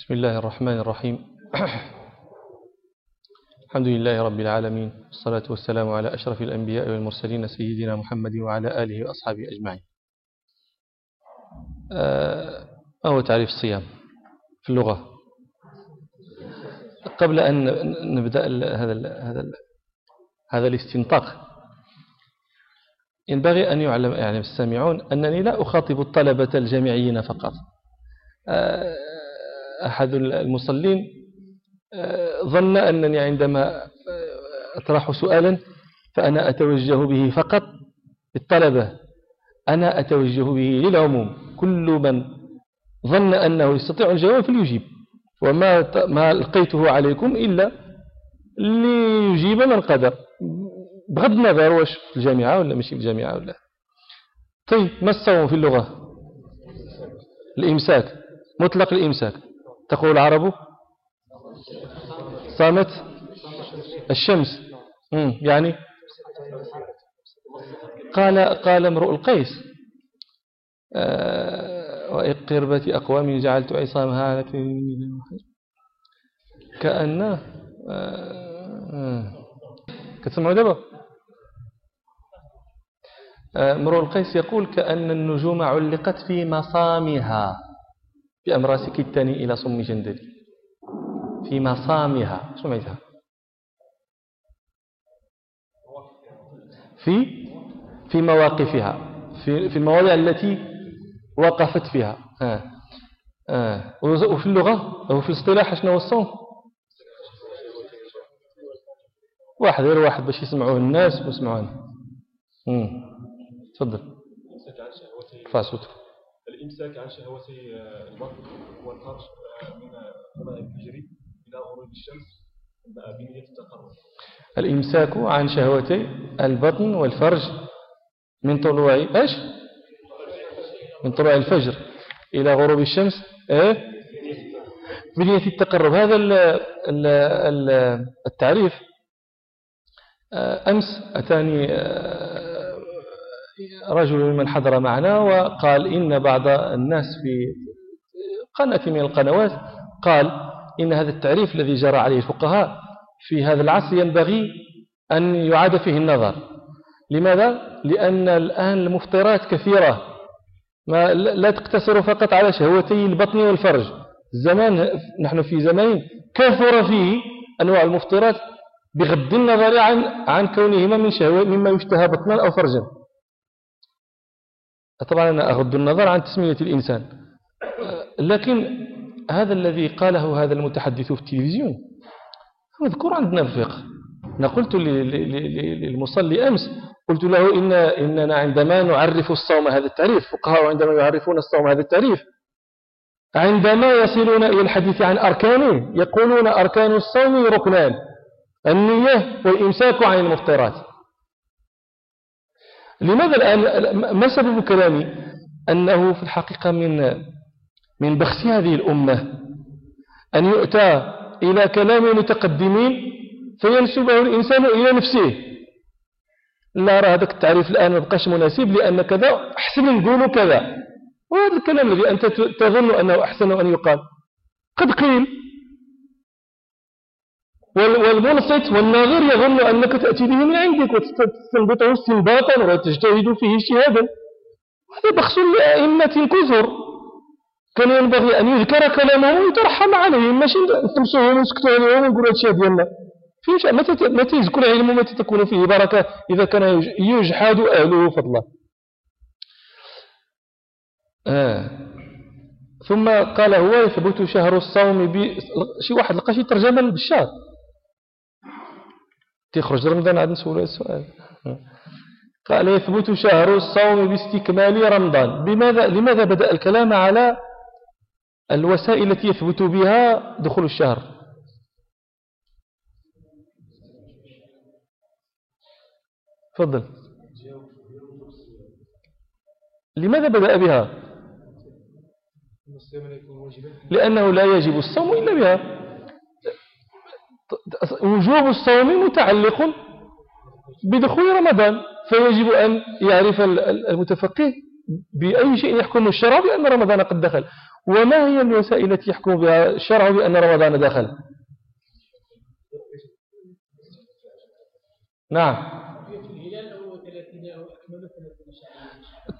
بسم الله الرحمن الرحيم. الحمد لله رب العالمين والصلاة والسلام على أشرف الأنبياء والمرسلين سيدنا محمد وعلى آله وأصحابه أجمعين. آه، ما هو تعريف الصيام في اللغة؟ قبل أن نبدأ هذا هذا هذا الاستنطاق ينبغي أن يعلم يعني السامعون أنني لا أخاطب الطلبة الجامعيين فقط. آه، أحد المصلين ظن أنني عندما أطرح سؤالا فأنا أتوجه به فقط بالطلبة. أنا أتوجه به للعموم. كل من ظن أنه يستطيع الجواب فليجيب. وما ما لقيته عليكم إلا ليجيب من قدر. بغض النظر واش في الجامعة ولا ماشي في الجامعة ولا. طيب ما الصوم في اللغة؟ الإمساك. مطلق الإمساك. تقول العرب صامت؟ الشمس. يعني؟ قال قال امرؤ القيس. آه، وإقربة أقوام جعلت عصامها كأن آه، آه، كتسمعوا دابا؟ امرؤ القيس يقول كأن النجوم علقت في مصامها. بأمراسك الثاني إلى صم جندل في مصامها. سمعتها في؟ في مواقفها. في في المواضع التي وقفت فيها. آه. آه. وفي اللغة؟ أو في الاصطلاح شنو هو الصوم؟ واحد غير واحد باش يسمعوه الناس ويسمعوه تفضل. فاسوت الإمساك عن شهوتي البطن والفرج من طلوع الفجر إلى غروب الشمس بنية التقرب الإمساك عن شهوتي البطن والفرج من طلوع إيش؟ من طلوع الفجر إلى غروب الشمس إيه؟ بنية التقرب. هذا التعريف أمس أتاني رجل من حضر معنا وقال إن بعض الناس في قناة من القنوات قال إن هذا التعريف الذي جرى عليه الفقهاء في هذا العصر ينبغي أن يعاد فيه النظر. لماذا؟ لأن الآن المفطرات كثيرة. ما لا تقتصر فقط على شهوتي البطن والفرج. الزمان نحن في زمان كثر فيه أنواع المفطرات بغض النظر عن عن كونهما من شهوة مما يشتهى بطنا أو فرجا. طبعا أنا أغض النظر عن تسمية الإنسان. لكن هذا الذي قاله هذا المتحدث في التلفزيون مذكور عندنا في الفقه أنا قلت للمصلي أمس قلت له إن إننا عندما نعرف الصوم هذا التعريف فقهاء عندما يعرفون الصوم هذا التعريف عندما يصلون إلى الحديث عن أركانه يقولون أركان الصوم ركنان النية والإمساك عن المفطرات. لماذا الآن؟ ما سبب كلامي؟ أنه في الحقيقة من من بخس هذه الأمة أن يؤتى إلى كلام المتقدمين فينسبه الإنسان إلى نفسه. لا أرى هذاك التعريف الآن ما بقاش مناسب لأن كذا أحسن نقول كذا. وهذا الكلام الذي أنت تظن أنه أحسن أن يقال. قد قيل والمنصت والناظر يظن أنك تأتي به من عندك وتستنبطه استنباطا وتجتهد فيه اجتهادا هذا بخص لأئمة كثر كان ينبغي أن يذكر كلامهم ويترحم عليهم ماشي نتمسوهم ونسكتوا عليهم ونقولوا هادشي ديالنا فيش متى متى يذكر علم ومتى تكون فيه بركة؟ إذا كان يجحد أهله فضلا. آه. ثم قال هو يثبت شهر الصوم ب شي واحد لقى شي ترجمة بالشهر تخرج رمضان عاد نسولو السؤال قال يثبت شهر الصوم باستكمال رمضان. بماذا لماذا بدأ الكلام على الوسائل التي يثبت بها دخول الشهر؟ تفضل. لماذا بدأ بها؟ لأنه لا يجب الصوم إلا بها. وجوب الصوم متعلق بدخول رمضان فيجب أن يعرف المتفقه بأي شيء يحكم الشرع بأن رمضان قد دخل وما هي الوسائل التي يحكم بها الشرع بأن رمضان دخل؟ نعم.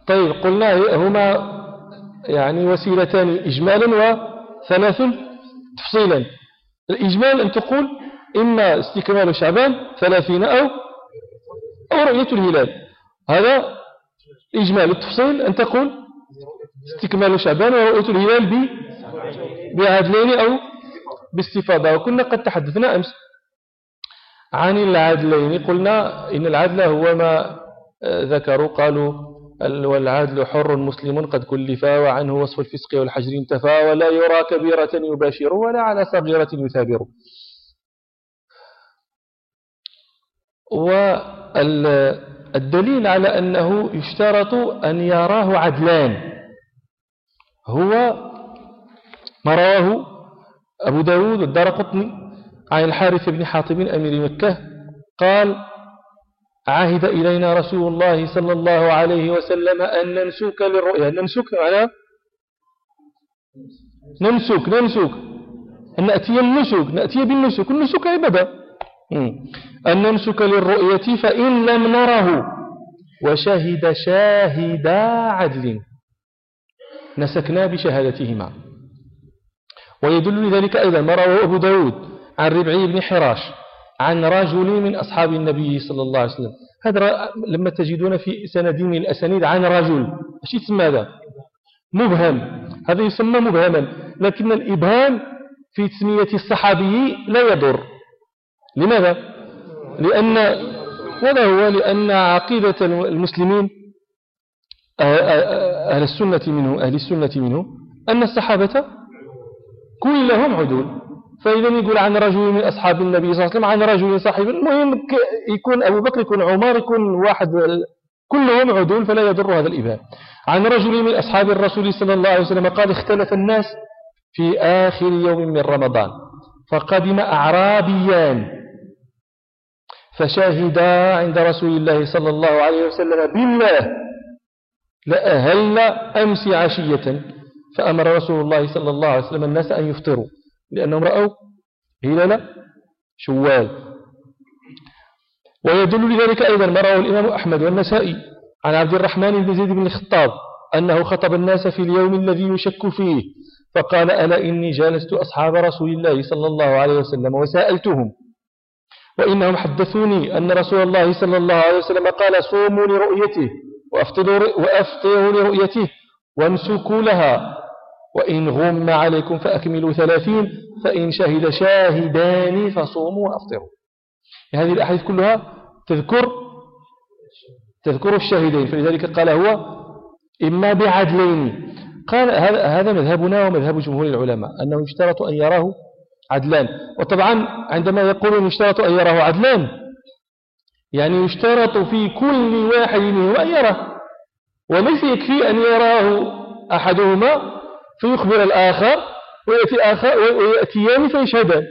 طيب قلنا هما يعني وسيلتان إجمالا وثلاث تفصيلا. الإجمال أن تقول إما استكمال شعبان ثلاثين أو أو رؤية الهلال. هذا إجمال التفصيل أن تقول استكمال شعبان ورؤية الهلال بعدلين أو باستفاضة. وكنا قد تحدثنا أمس عن العدلين. قلنا إن العدل هو ما ذكروا قالوا والعدل حر مسلم قد كلف وعنه وصف الفسق والحجر انتفى ولا يرى كبيرة يباشر ولا على صغيرة يثابر. والدليل على أنه يشترط أن يراه عدلان هو ما رواه أبو داود والدار قطني عن الحارث بن حاطب أمير مكة قال عهد إلينا رسول الله صلى الله عليه وسلم أن ننسك للرؤيا. ننسك على ننسك ننسك أن نأتي النسك نأتي بالنسك. النسك عبادة. أن ننسك للرؤية فإن لم نره. وشهد شاهد عدل. نسكنا بشهادتهما. ويدل لذلك أيضا ما رواه أبو داود عن ربعي بن حراش. عن رجل من أصحاب النبي صلى الله عليه وسلم. هذا لما تجدون في سند من الأسانيد عن رجل إيش يسمى هذا؟ مبهم. هذا يسمى مبهما لكن الإبهام في تسمية الصحابي لا يضر. لماذا؟ لأن ولا هو؟ لأن عقيدة المسلمين أهل السنة منه أهل السنة منه أن الصحابة كلهم عدول. فإذا يقول عن رجل من أصحاب النبي صلى الله عليه وسلم عن رجل صاحب المهم يكون أبو بكر يكون عمر يكون واحد كلهم عدول فلا يضر هذا الإبهام عن رجل من أصحاب الرسول صلى الله عليه وسلم قال اختلف الناس في آخر يوم من رمضان فقدم أعرابيان فشاهدا عند رسول الله صلى الله عليه وسلم بالله لأهل أمس عشية فأمر رسول الله صلى الله عليه وسلم الناس أن يفطروا. لأنهم رأوا هلال شوال. ويدل لذلك أيضا ما رواه الإمام أحمد والنسائي عن عبد الرحمن بن زيد بن الخطاب أنه خطب الناس في اليوم الذي يشك فيه فقال ألا إني جالست أصحاب رسول الله صلى الله عليه وسلم وسألتهم وإنهم حدثوني أن رسول الله صلى الله عليه وسلم قال صوموا لرؤيته وأفطروا لرؤيته وامسكوا لها وإن غم عليكم فأكملوا ثلاثين فإن شهد شاهدان فصوموا وأفطروا. هذه الأحاديث كلها تذكر تذكر الشاهدين فلذلك قال هو إما بعدلين. قال هذا مذهبنا ومذهب جمهور العلماء أنه يشترط أن يراه عدلان. وطبعا عندما يقولون يشترط أن يراه عدلان يعني يشترط في كل واحد منهم أن يراه. وليس يكفي أن يراه أحدهما؟ فيخبر الآخر ويأتي آخر ويأتيان فيشهدان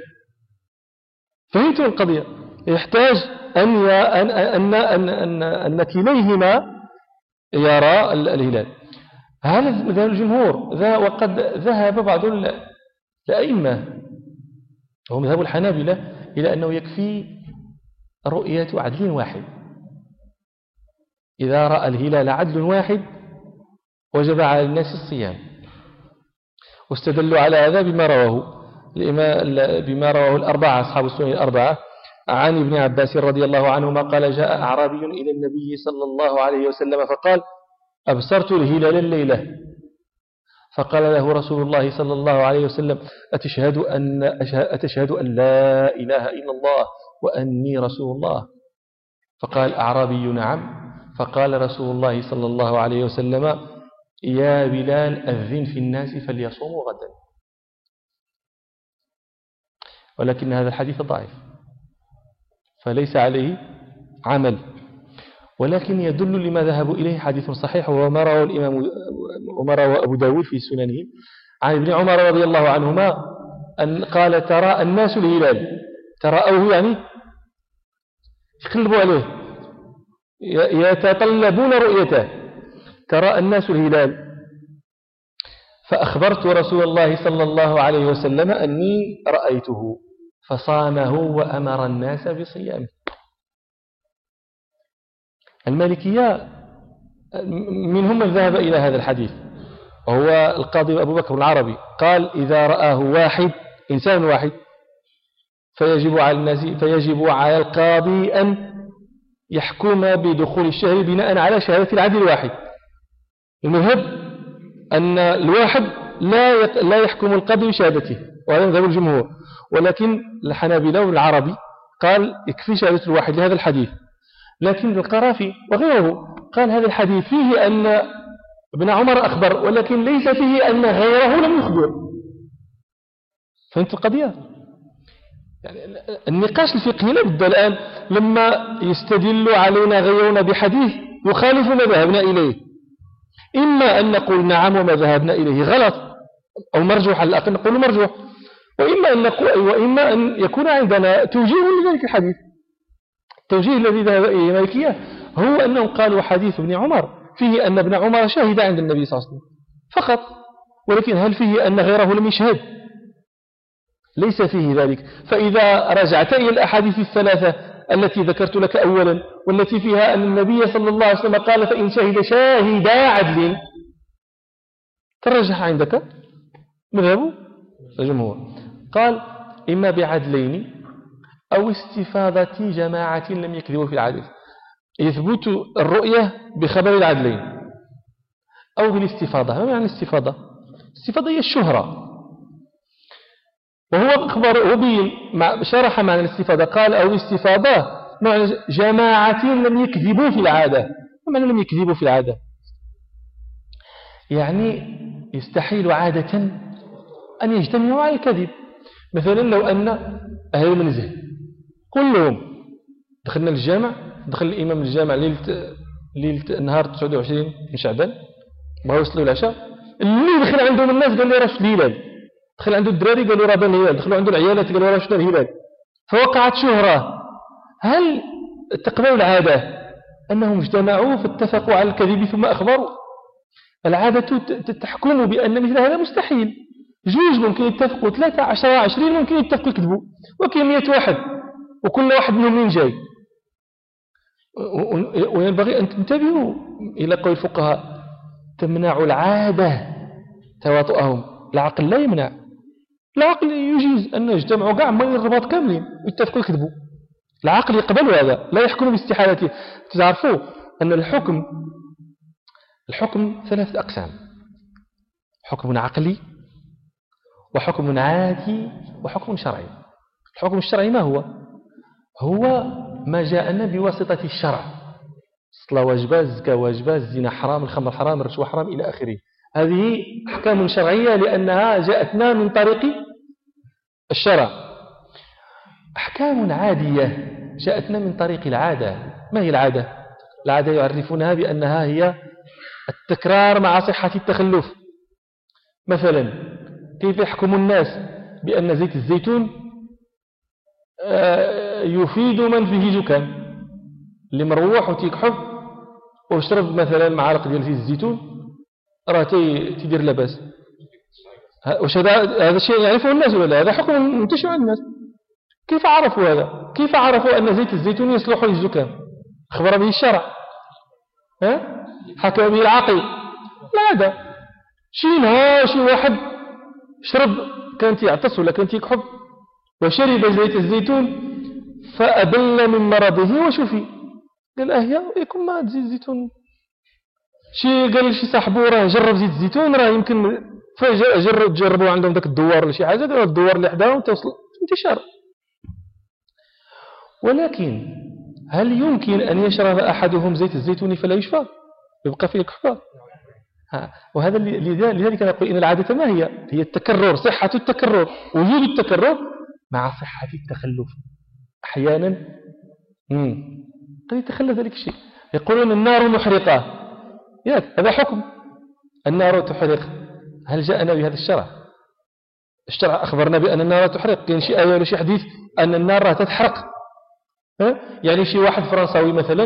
فهمتم القضية؟ يحتاج أن أن أن أن أن, أن كليهما يرى الهلال. هذا مذهب الجمهور وقد ذهب بعض الأئمة وهو مذهب الحنابلة إلى أنه يكفي رؤية عدل واحد. إذا رأى الهلال عدل واحد وجب على الناس الصيام. واستدلوا على هذا بما رواه بما رواه الأربعة أصحاب السنة الأربعة. عن ابن عباس رضي الله عنهما قال جاء أعرابي إلى النبي صلى الله عليه وسلم فقال أبصرت الهلال الليلة. فقال له رسول الله صلى الله عليه وسلم أتشهد أن, أتشهد أن لا إله إلا الله وأني رسول الله؟ فقال أعرابي نعم. فقال رسول الله صلى الله عليه وسلم يا بلال أذن في الناس فليصوموا غدا. ولكن هذا الحديث ضعيف. فليس عليه عمل. ولكن يدل لما ذهبوا إليه حديث صحيح وهو ما رواه الإمام وما رواه أبو داود في سننه. عن ابن عمر رضي الله عنهما أن قال ترى الناس الهلال. تراءوه يعني يقلبوا عليه. يتطلبون رؤيته. ترى الناس الهلال. فأخبرت رسول الله صلى الله عليه وسلم أني رأيته فصامه وأمر الناس بصيامه. المالكية منهم من ذهب إلى هذا الحديث وهو القاضي أبو بكر العربي قال إذا رآه واحد إنسان واحد فيجب على الناس فيجب على القاضي أن يحكم بدخول الشهر بناء على شهادة العدل الواحد. المذهب أن الواحد لا لا يحكم القاضي بشهادته وهذا مذهب الجمهور. ولكن الحنابلة والعربي قال يكفي شهادة الواحد لهذا الحديث. لكن القرافي وغيره قال هذا الحديث فيه أن ابن عمر أخبر ولكن ليس فيه أن غيره لم يخبر. فهمت القضية؟ يعني النقاش الفقهي لابد الآن لما يستدل علينا غيرنا بحديث يخالف ما ذهبنا إليه. إما أن نقول نعم وما ذهبنا إليه. غلط. أو مرجوح على الأقل نقول مرجوح. وإما أن, نقول وإما أن يكون عندنا توجيه لذلك الحديث. التوجيه الذي ذهب إليه مالكية. هو أنهم قالوا حديث ابن عمر. فيه أن ابن عمر شهد عند النبي صلى الله عليه وسلم. فقط. ولكن هل فيه أن غيره لم يشهد؟ ليس فيه ذلك. فإذا رجعت إلى الأحاديث الثلاثة التي ذكرت لك أولا والتي فيها أن النبي صلى الله عليه وسلم قال فإن شهد شاهد عدل. ترجح عندك؟ مذهب الجمهور قال إما بعدلين أو استفاضة جماعة لم يكذبوا في العدل. يثبت الرؤية بخبر العدلين أو بالاستفاضة. ما معنى الاستفاضة؟ الاستفاضة هي الشهرة. وهو أخبر وبين شرح معنى الاستفاضة قال أو الاستفاضة معنى جماعة لم يكذبوا في العادة. ما معنى لم يكذبوا في العادة؟ يعني يستحيل عادة أن يجتمعوا على الكذب. مثلا لو أن أهل المنزل كلهم دخلنا الجامع دخل الإمام الجامع ليلة ليلة نهار 29 من شعبان بغاو يصلوا العشاء اللي دخل عندهم الناس قال لي راه الهلال دخل عنده الدراري قالوا راه بان الهلال دخلوا عنده العيالات قالوا راه شفنا الهلال فوقعت شهرة. هل تقبل العادة أنهم اجتمعوا فاتفقوا على الكذب ثم أخبروا؟ العادة تحكم بأن مثل هذا مستحيل. جوج ممكن يتفقوا ثلاثة عشرة عشرين ممكن يتفقوا يكذبوا. وكاين مئة واحد. وكل واحد منهم من جاي؟ وينبغي أن تنتبهوا إلى قول الفقهاء تمنع العادة تواطؤهم. العقل لا يمنع. العقل يجيز أن يجتمعوا كاع ما الرباط كاملين ويتفقوا يكذبوا. العقل يقبل هذا لا يحكم باستحالته. تعرفوا أن الحكم الحكم ثلاثة أقسام. حكم عقلي وحكم عادي وحكم شرعي. الحكم الشرعي ما هو؟ هو ما جاءنا بواسطة الشرع. الصلاة واجبة الزكاة واجبة الزنا حرام الخمر حرام الرشوة حرام إلى آخره. هذه أحكام شرعية لأنها جاءتنا من طريق الشرع. أحكام عادية جاءتنا من طريق العادة. ما هي العادة؟ العادة يعرفونها بأنها هي التكرار مع صحة التخلف. مثلا كيف يحكم الناس بأن زيت الزيتون آه، يفيد من فيه زكام اللي مروح وتيكحف وشرب مثلا معلق ديال زيت الزيتون. راه تيدير لاباس. واش هذا هذا الشيء يعرفه الناس ولا هذا حكم منتشر عند الناس. كيف عرفوا هذا؟ كيف عرفوا أن زيت الزيتون يصلح للزكام أخبر به الشرع. ها؟ حكم به العقل. لا هذا. شي نهار شي واحد شرب كان يعطس ولا كان يكحب وشرب زيت الزيتون فأبل من مرضه وشفي. قال أهيا يكون ما زيت الزيتون. شي قال شي صاحبه راه جرب زيت الزيتون راه يمكن فجرب جربوا عندهم ذاك الدوار ولا شي حاجة قالوا الدوار اللي حداهم توصل انتشار ولكن هل يمكن أن يشرب أحدهم زيت الزيتون فلا يشفى؟ يبقى فيه كحفة وهذا لذلك نقول إن العادة ما هي؟ هي التكرر صحة التكرر وجود التكرر مع صحة التخلف. أحيانا قد يتخلف ذلك الشيء. يقولون النار محرقة. هذا حكم. النار تحرق. هل جاءنا بهذا الشرع؟ الشرع أخبرنا بأن النار تحرق. كاين شيء آية ولا شيء حديث أن النار تتحرق. يعني شي واحد فرنساوي مثلا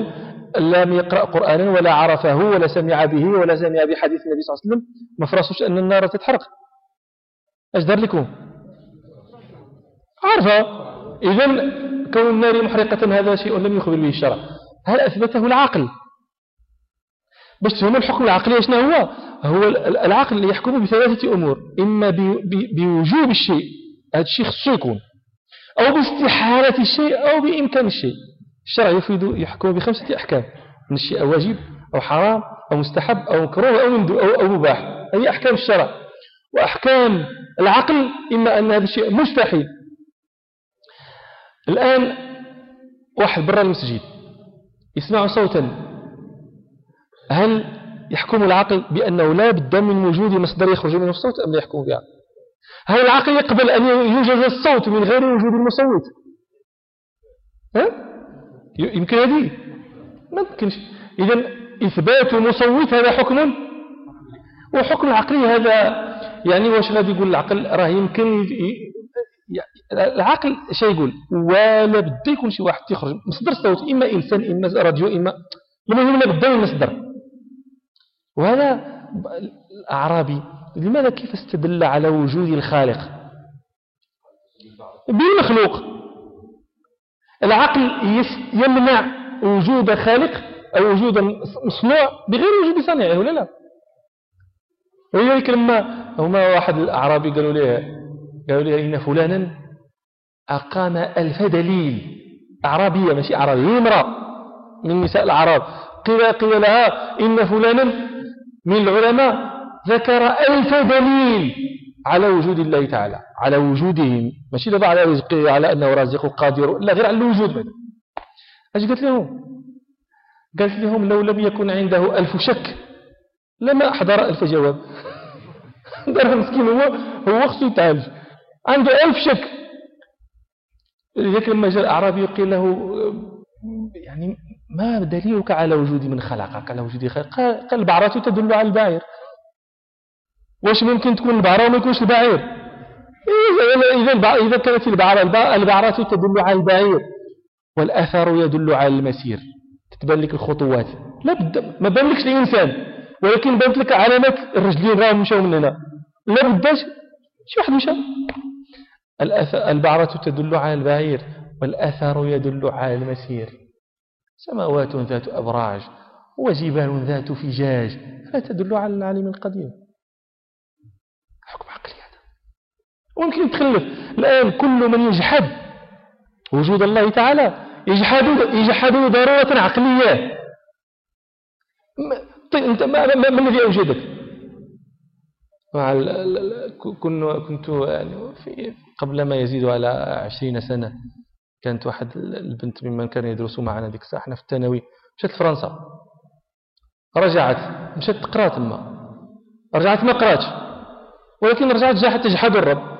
لم يقرأ قرآنا ولا عرفه ولا سمع به ولا سمع بحديث النبي صلى الله عليه وسلم. ما فرصوش أن النار تتحرق. إيش دار لكم؟ عارفة. إذا كون النار محرقة هذا شيء لم يخبر به الشرع. هل أثبته العقل؟ باش تفهموا الحكم العقلي شنو هو؟ هو العقل اللي يحكم بثلاثة أمور إما بوجوب الشيء هذا الشيء خصو يكون أو باستحالة الشيء أو بإمكان الشيء. الشرع يفيد يحكم بخمسة أحكام من الشيء واجب أو حرام أو مستحب أو مكروه أو, أو, أو مباح. هذه أحكام الشرع. وأحكام العقل إما أن هذا الشيء مستحيل. الآن واحد برا المسجد يسمع صوتا. هل يحكم العقل بأنه لا بد من وجود مصدر يخرج منه الصوت أم لا يحكم بها؟ هل العقل يقبل أن يوجد الصوت من غير وجود المصوت؟ ها؟ يمكن هذه؟ ما يمكنش. إذا إثبات المصوت هذا حكم؟ وحكم العقلي هذا يعني واش غادي يقول العقل؟ راه يمكن العقل شيء يقول؟ ولا بد يكون شي واحد يخرج مصدر الصوت إما إنسان إما راديو إما المهم لا بد من مصدر. وهذا الأعرابي لماذا كيف استدل على وجود الخالق؟ بالمخلوق. العقل يمنع وجود خالق أو وجود مصنوع بغير وجود صانعه ولا لا ولذلك لما هما واحد الأعرابي قالوا له قالوا له إن فلانا أقام ألف دليل. أعرابية ماشي أعرابية هي امرأة من نساء العرب قيل, قيل لها إن فلانا من العلماء ذكر ألف دليل على وجود الله تعالى على وجوده ماشي دابا على رزقه على أنه رازق قادر لا غير على الوجود بعد. أش قالت لهم؟ قالت لهم لو لم يكن عنده ألف شك لما أحضر ألف جواب. دار مسكين هو هو خصو يتعالج. عنده ألف شك. لذلك لما جاء الأعرابي قيل له يعني ما دليلك على وجود من خلقك؟ على وجود خلق قال البعرة تدل على البعير. واش ممكن تكون البعرة وما يكونش البعير؟ إذا إذا كانت البعرة البعرة تدل على البعير. والأثر يدل على المسير. تتبان لك الخطوات. لا بد ما بان لكش الإنسان. ولكن بانت لك علامات الرجلين راهم مشاو من هنا. لا بداش شي واحد مشى. البعرة تدل على البعير. والأثر يدل على المسير. سماوات ذات أبراج وجبال ذات فجاج لا تدل على العالم القديم؟ حكم عقلي هذا. ويمكن يتخلف الآن كل من يجحد وجود الله تعالى يجحد يجحد ضرورة عقلية. طيب أنت ما, ما, ما الذي أوجدك؟ مع كنت يعني في قبل ما يزيد على عشرين سنة. كانت واحد البنت ممن كان يدرسوا معنا ديك الساعة إحنا في الثانوي مشات لفرنسا رجعت مشات تقرا تما رجعت ما قراتش. ولكن رجعت جاء تجحد الرب.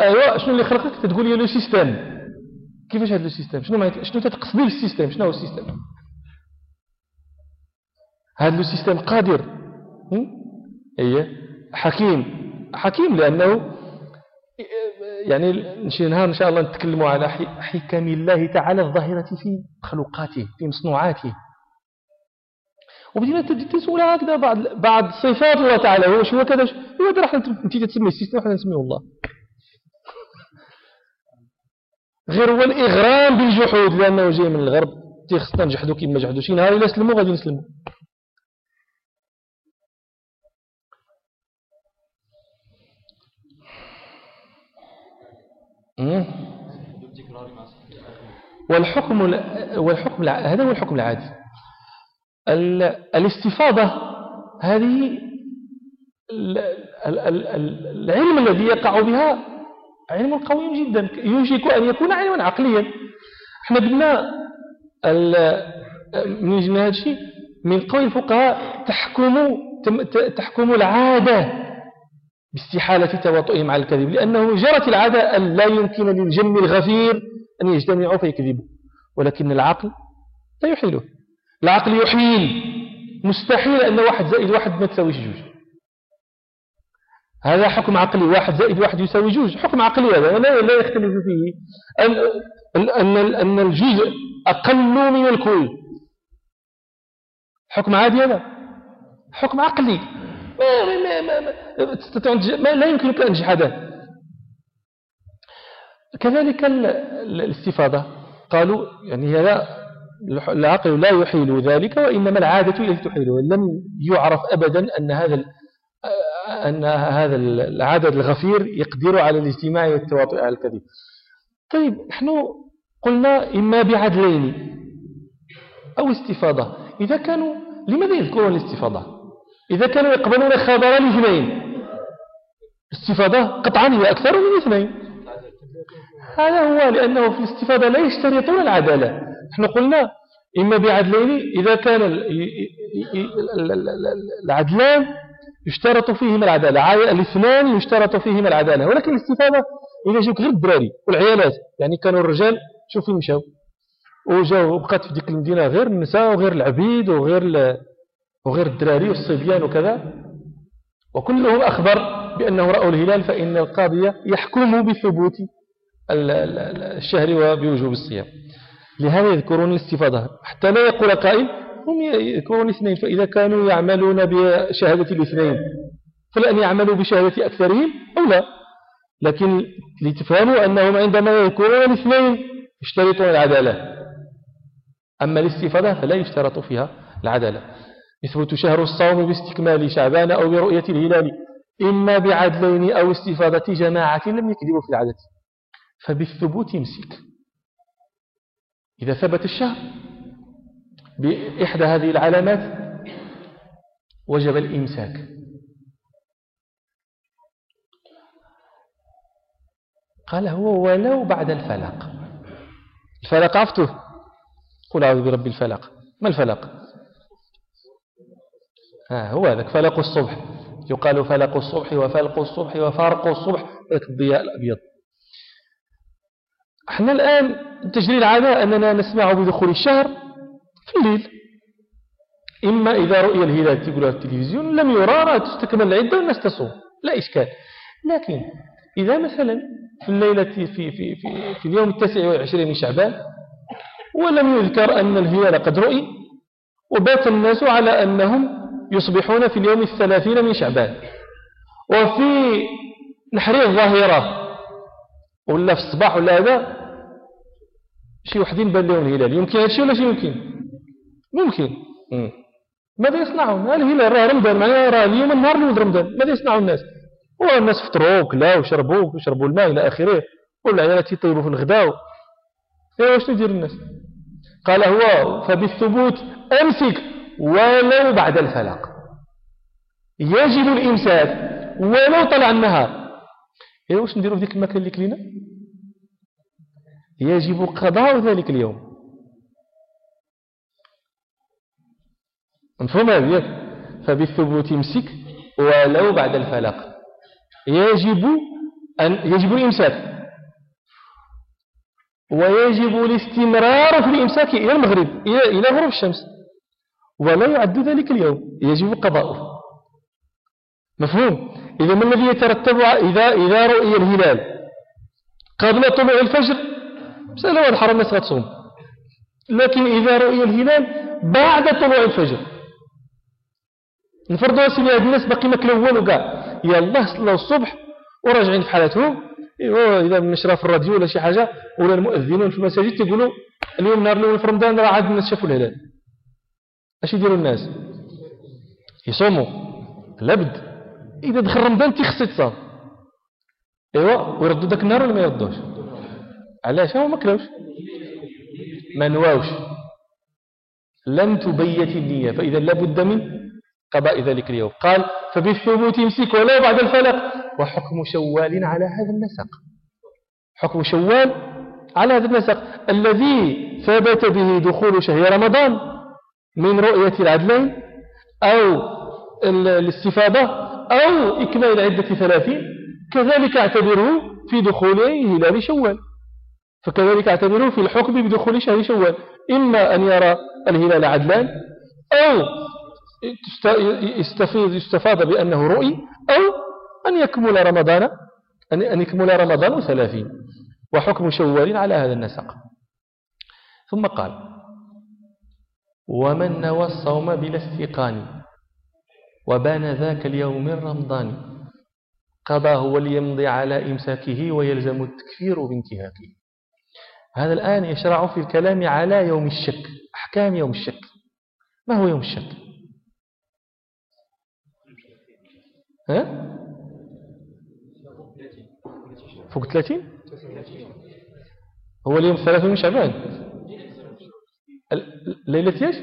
ايوا شنو اللي خلقك؟ تقول لي le système كيفاش هذا le système شنو شنو تتقصدي بال système شنو هو ال système هذا le système قادر. إيه حكيم. حكيم لأنه يعني نشي نهار إن شاء الله نتكلموا على حكم الله تعالى الظاهرة في مخلوقاته في مصنوعاته. وبدينا تسول هكذا بعض بعض صفات الله تعالى هو شو كذا هو هذا راح انت تسمي السيستم إحنا نسميه الله. غير هو الإغرام بالجحود لأنه جاي من الغرب تيخصنا نجحدوا كيما جحدوا شي نهار إلا سلموا غادي نسلموا والحكم والحكم هذا هو الحكم العادي. الاستفاضة هذه العلم الذي يقع بها علم قوي جدا. يوشك أن يكون علما عقليا. إحنا قلنا من الشيء من قول الفقهاء تحكم تحكم العادة. باستحالة تواطئهم على الكذب لأنه جرت العادة أن لا يمكن للجم الغفير أن يجتمعوا فيكذبوا ولكن العقل لا يحيله. العقل يحيل. مستحيل أن واحد زائد واحد ما تساويش جوج. هذا حكم عقلي واحد زائد واحد يساوي جوج. حكم عقلي هذا لا, لا يختلف فيه. أن أن الجزء أقل من الكل. حكم عادي هذا. حكم عقلي. ما, ما, ما, ما, ما لا يمكنك أن هذا كذلك الاستفاضة. قالوا يعني هذا العقل لا يحيل ذلك وإنما العادة التي تحيله لم يعرف أبدا أن هذا أن هذا العدد الغفير يقدر على الاجتماع والتواطؤ على الكذب. طيب نحن قلنا إما بعدلين أو استفاضة. إذا كانوا لماذا يذكرون الاستفاضة؟ إذا كانوا يقبلون خبر الاثنين استفاضة قطعا هي أكثر من اثنين. هذا هو لأنه في الاستفاضة لا يشترطون العدالة. نحن قلنا إما بعدلين إذا كان العدلان يشترط فيهما العدالة. الاثنان يشترط فيهما العدالة. ولكن الاستفادة إذا جاوك غير الدراري والعيالات. يعني كانوا الرجال شوف فين مشاو. وجاو بقات في ديك المدينة غير النساء وغير العبيد وغير وغير الدراري والصبيان وكذا. وكلهم أخبر بأنه رأوا الهلال فإن القاضي يحكم بثبوت الشهر وبوجوب الصيام. لهذا يذكرون الاستفاضة. حتى لا يقول قائل هم يذكرون اثنين فإذا كانوا يعملون بشهادة الاثنين فلأن يعملوا بشهادة أكثرهم أو لا. لكن لتفهموا أنهم عندما يذكرون الاثنين يشترطون العدالة. أما الاستفادة فلا يشترط فيها العدالة. يثبت شهر الصوم باستكمال شعبان أو برؤية الهلال إما بعدلين أو استفادة جماعة لم يكذبوا في العدد فبالثبوت يمسك. إذا ثبت الشهر بإحدى هذه العلامات وجب الإمساك. قال هو ولو بعد الفلق. الفلق عفته. قل أعوذ برب الفلق. ما الفلق؟ ها هو ذاك فلق الصبح. يقال فلق الصبح وفلق الصبح وفارق الصبح. ذاك الضياء الأبيض. إحنا الآن تجري العادة أننا نسمع بدخول الشهر في الليل. إما إذا رؤي الهلال تقولها التلفزيون لم يرى تستكمل العدة والناس تصوم. لا إشكال. لكن إذا مثلا في الليلة في, في, في, في اليوم التاسع والعشرين من شعبان ولم يذكر أن الهلال قد رؤي وبات الناس على أنهم يصبحون في اليوم الثلاثين من شعبان. وفي نحر الظاهرة ولا في الصباح ولا هذا شي وحدين بان لهم الهلال. يمكن هذا الشيء ولا شي يمكن ممكن. ماذا يصنعون؟ الهلال راه رمضان معناها راه اليوم النهار اللي رمضان. ماذا يصنع الناس؟ والناس فطروا وكلاو وشربوا وشربوا الماء إلى آخره والعيالات يطيبوا في الغداء. إيه واش يدير الناس؟ قال هو فبالثبوت أمسك ولو بعد الفلق. يجب الإمساك ولو طلع النهار. إيه واش نديروا في ذيك المكان اللي كلينا؟ يجب قضاء ذلك اليوم. مفهوم هذه فبالثبوت امسك ولو بعد الفلق. يجب أن يجب الإمساك. ويجب الاستمرار في الإمساك إلى المغرب إلى غروب الشمس. ولا يعد ذلك اليوم يجب قضاؤه. مفهوم؟ إذا ما الذي يترتب إذا إذا رؤي الهلال؟ قبل طلوع الفجر؟ مسألة واضحة الناس غتصوم لكن إذا رؤي الهلال بعد طلوع الفجر؟ نفرضوا سيدي هاد الناس باقي ما كلوا كاع يلا صلوا الصبح وراجعين في حالتهم إذا نشرى في الراديو ولا شي حاجة ولا المؤذنون في المساجد تقولوا اليوم نهار الأول في رمضان راه عاد الناس شافوا الهلال. اش يديروا الناس؟ يصوموا. لابد إذا دخل رمضان تيخص تصام ايوا ويردوا ذاك النهار ولا ما يردوش؟ علاش؟ هو ما كلاوش ما نواوش. لم تبيت النية فإذا لابد من قضاء ذلك اليوم. قال فبالثبوت يمسك ولو بعد الفلق. وحكم شوال على هذا النسق. حكم شوال على هذا النسق. الذي ثبت به دخول شهر رمضان. من رؤية العدلين أو الاستفادة أو إكمال عدة ثلاثين كذلك اعتبره في دخول هلال شوال. فكذلك اعتبره في الحكم بدخول شهر شوال. إما أن يرى الهلال عدلان أو يستفيد يستفاد بأنه رؤي أو أن يكمل رمضان أن يكمل رمضان ثلاثين. وحكم شوال على هذا النسق. ثم قال ومن نوى الصوم بلا استيقان وبان ذاك اليوم من رمضان قضاه وليمضي على إمساكه ويلزم التكفير بانتهاكه. هذا الآن يشرع في الكلام على يوم الشك أحكام يوم الشك. ما هو يوم الشك؟ ها؟ فوق 30 هو اليوم الثلاثين من شعبان. ليلة إيش؟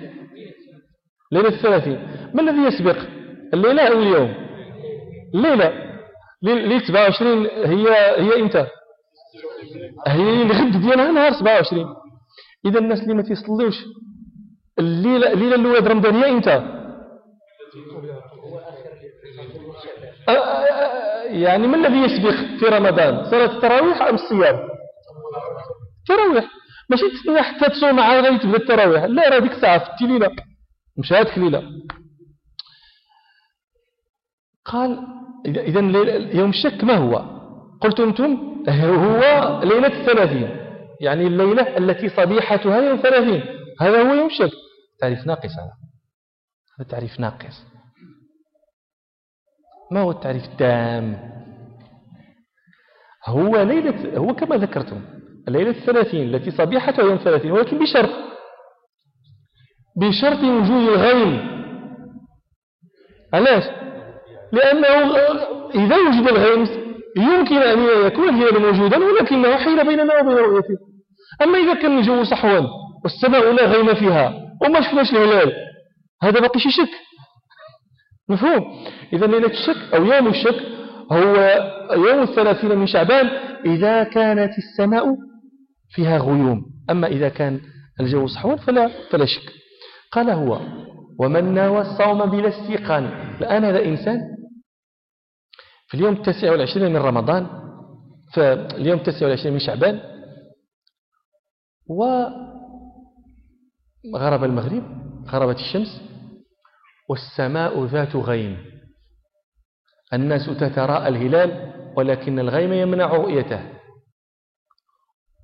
ليلة الثلاثين. ما الذي يسبق؟ الليلة أو اليوم؟ الليلة. ليلة 27 هي هي إمتى؟ هي الغد ديالها نهار 27 إذا الناس اللي ما تيصليوش الليلة الليلة الأولى رمضان هي إمتى؟ يعني ما الذي يسبق في رمضان؟ صلاة التراويح أم الصيام؟ التراويح ماشي تستنى حتى تصوم عاد غادي تبدا التراويح. لا راه ديك الساعة في الليلة مش هذيك الليلة. قال إذا يوم الشك ما هو؟ قلتم أنتم هو ليلة الثلاثين. يعني الليلة التي صبيحتها يوم ثلاثين هذا هو يوم الشك. تعريف ناقص هذا. هذا تعريف ناقص. ما هو التعريف التام؟ هو ليلة هو كما ذكرتم. الليلة الثلاثين التي صبيحتها يوم ثلاثين ولكن بشرط. بشرط وجود الغيم. علاش؟ لأنه إذا وجد الغيم يمكن أن يكون الهلال موجودا ولكنه حيل بيننا وبين رؤيته. أما إذا كان الجو صحوا والسماء لا غيم فيها وما شفناش الهلال هذا باقي شي شك. مفهوم؟ إذا ليلة الشك أو يوم الشك هو يوم الثلاثين من شعبان إذا كانت السماء فيها غيوم. أما إذا كان الجو صحوا فلا, فلا شك. قال هو ومن ناوى الصوم بلا استيقان الآن هذا إنسان. في اليوم التاسع والعشرين من رمضان فاليوم التاسع والعشرين من شعبان وغرب المغرب غربت الشمس والسماء ذات غيم. الناس تتراءى الهلال ولكن الغيم يمنع رؤيته.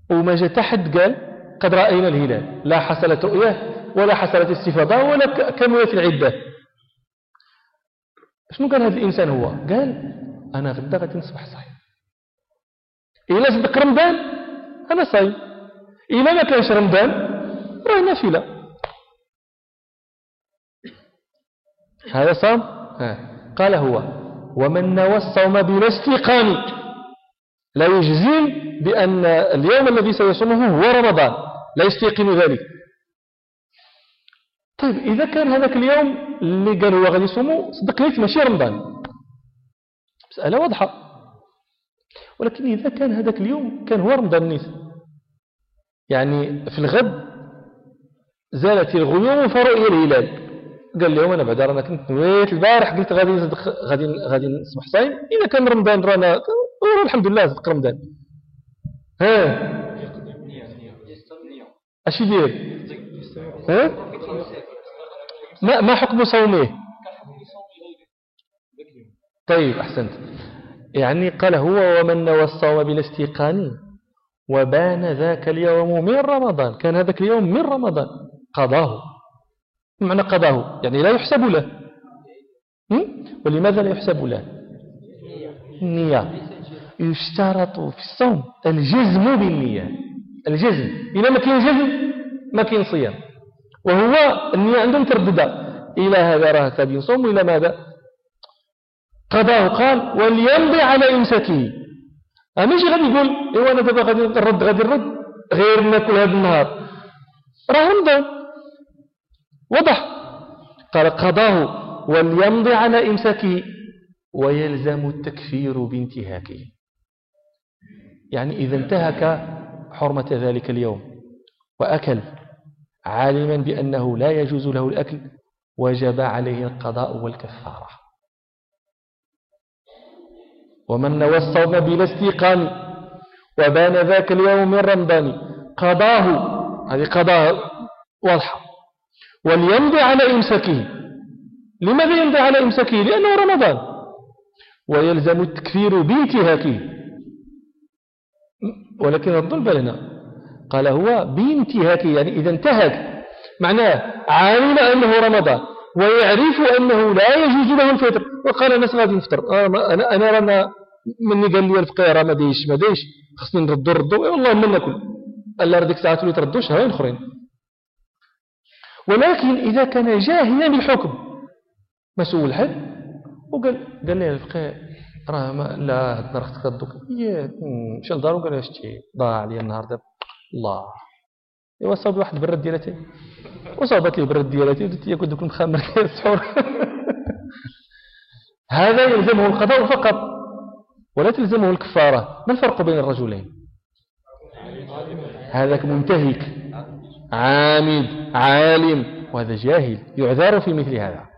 وما جاء تحد قال قد رأينا الهلال. لا حصلت رؤية ولا حصلت استفاضة ولا كملت العدة. شنو قال هذا الإنسان هو؟ قال أنا غدا غادي نصبح صايم إلا صدق رمضان؟ أنا صايم. إلا ما كانش رمضان؟ راه نافلة. هذا صام؟ قال هو ومن نوى الصوم بلا استيقان لا يجزم بأن اليوم الذي سيصومه هو رمضان لا يستيقن ذلك. طيب إذا كان هذاك اليوم اللي قال هو غادي يصومه صدق ماشي رمضان. مسألة واضحة. ولكن إذا كان هذاك اليوم كان هو رمضان النيس يعني في الغد زالت الغيوم فرؤي الهلال. قال لهم أنا بعدا رأنا كنت نويت البارح قلت غادي غادي غادي نصبح صايم. إذا كان رمضان رانا الحمد لله صدق رمضان ها؟ اش يدير ها؟ ما ما حكم صومه؟ طيب أحسنت. يعني قال هو ومن نوى الصوم بلا استيقان وبان ذاك اليوم من رمضان. كان هذاك اليوم من رمضان. قضاه. معنى قضاه. يعني لا يحسب له. ولماذا لا يحسب له؟ النية يشترط في الصوم الجزم بالنية. الجزم. إذا ما كاين جزم ما كاين صيام. وهو النية عندهم تردد. إلى هذا راه غادي يصوم إلى ماذا؟ قضاه قال وليمضي على إمساكه. ماشي غادي يقول إيوا أنا دابا غادي نرد غادي نرد غير ناكل هذا النهار. راه رمضان وضح. قال قضاه وليمضي على إمساكه. ويلزم التكفير بانتهاكه. يعني إذا انتهك حرمة ذلك اليوم وأكل عالما بأنه لا يجوز له الأكل وجب عليه القضاء والكفارة. ومن نوى الصوم بلا استيقان وبان ذاك اليوم من رمضان قضاه هذه قضاء واضحة. وليمضي على إمساكه. لماذا يمضي على إمساكه؟ لأنه رمضان. ويلزم التكفير بانتهاكه. ولكن الظلم هنا قال هو بانتهاكه يعني إذا انتهك. معناه علم أنه رمضان ويعرف أنه لا يجوز له الفطر. وقال الناس غادي نفطر. آه أنا أنا رانا مني قال لي الفقيه ما ديش ما ديش خصني نردو نردو والله من ناكل. قال لا ديك الساعات اللي تردوش هاين أخرين؟ ولكن إذا كان جاهلا بالحكم ما سول حد وقال قال لي الفقيه راه ما لا النهار خصك تردوك مشى لدارو وقال له شتي ضاع عليا النهار دابا الله. إيوا صاب واحد برد ديالتي. وصابت لي برد ديالتي ودرت ياكل دوك المخمر السحور. هذا يلزمه القضاء فقط ولا تلزمه الكفارة. ما الفرق بين الرجلين؟ هذاك منتهك. عامد عالم وهذا جاهل. يعذر في مثل هذا.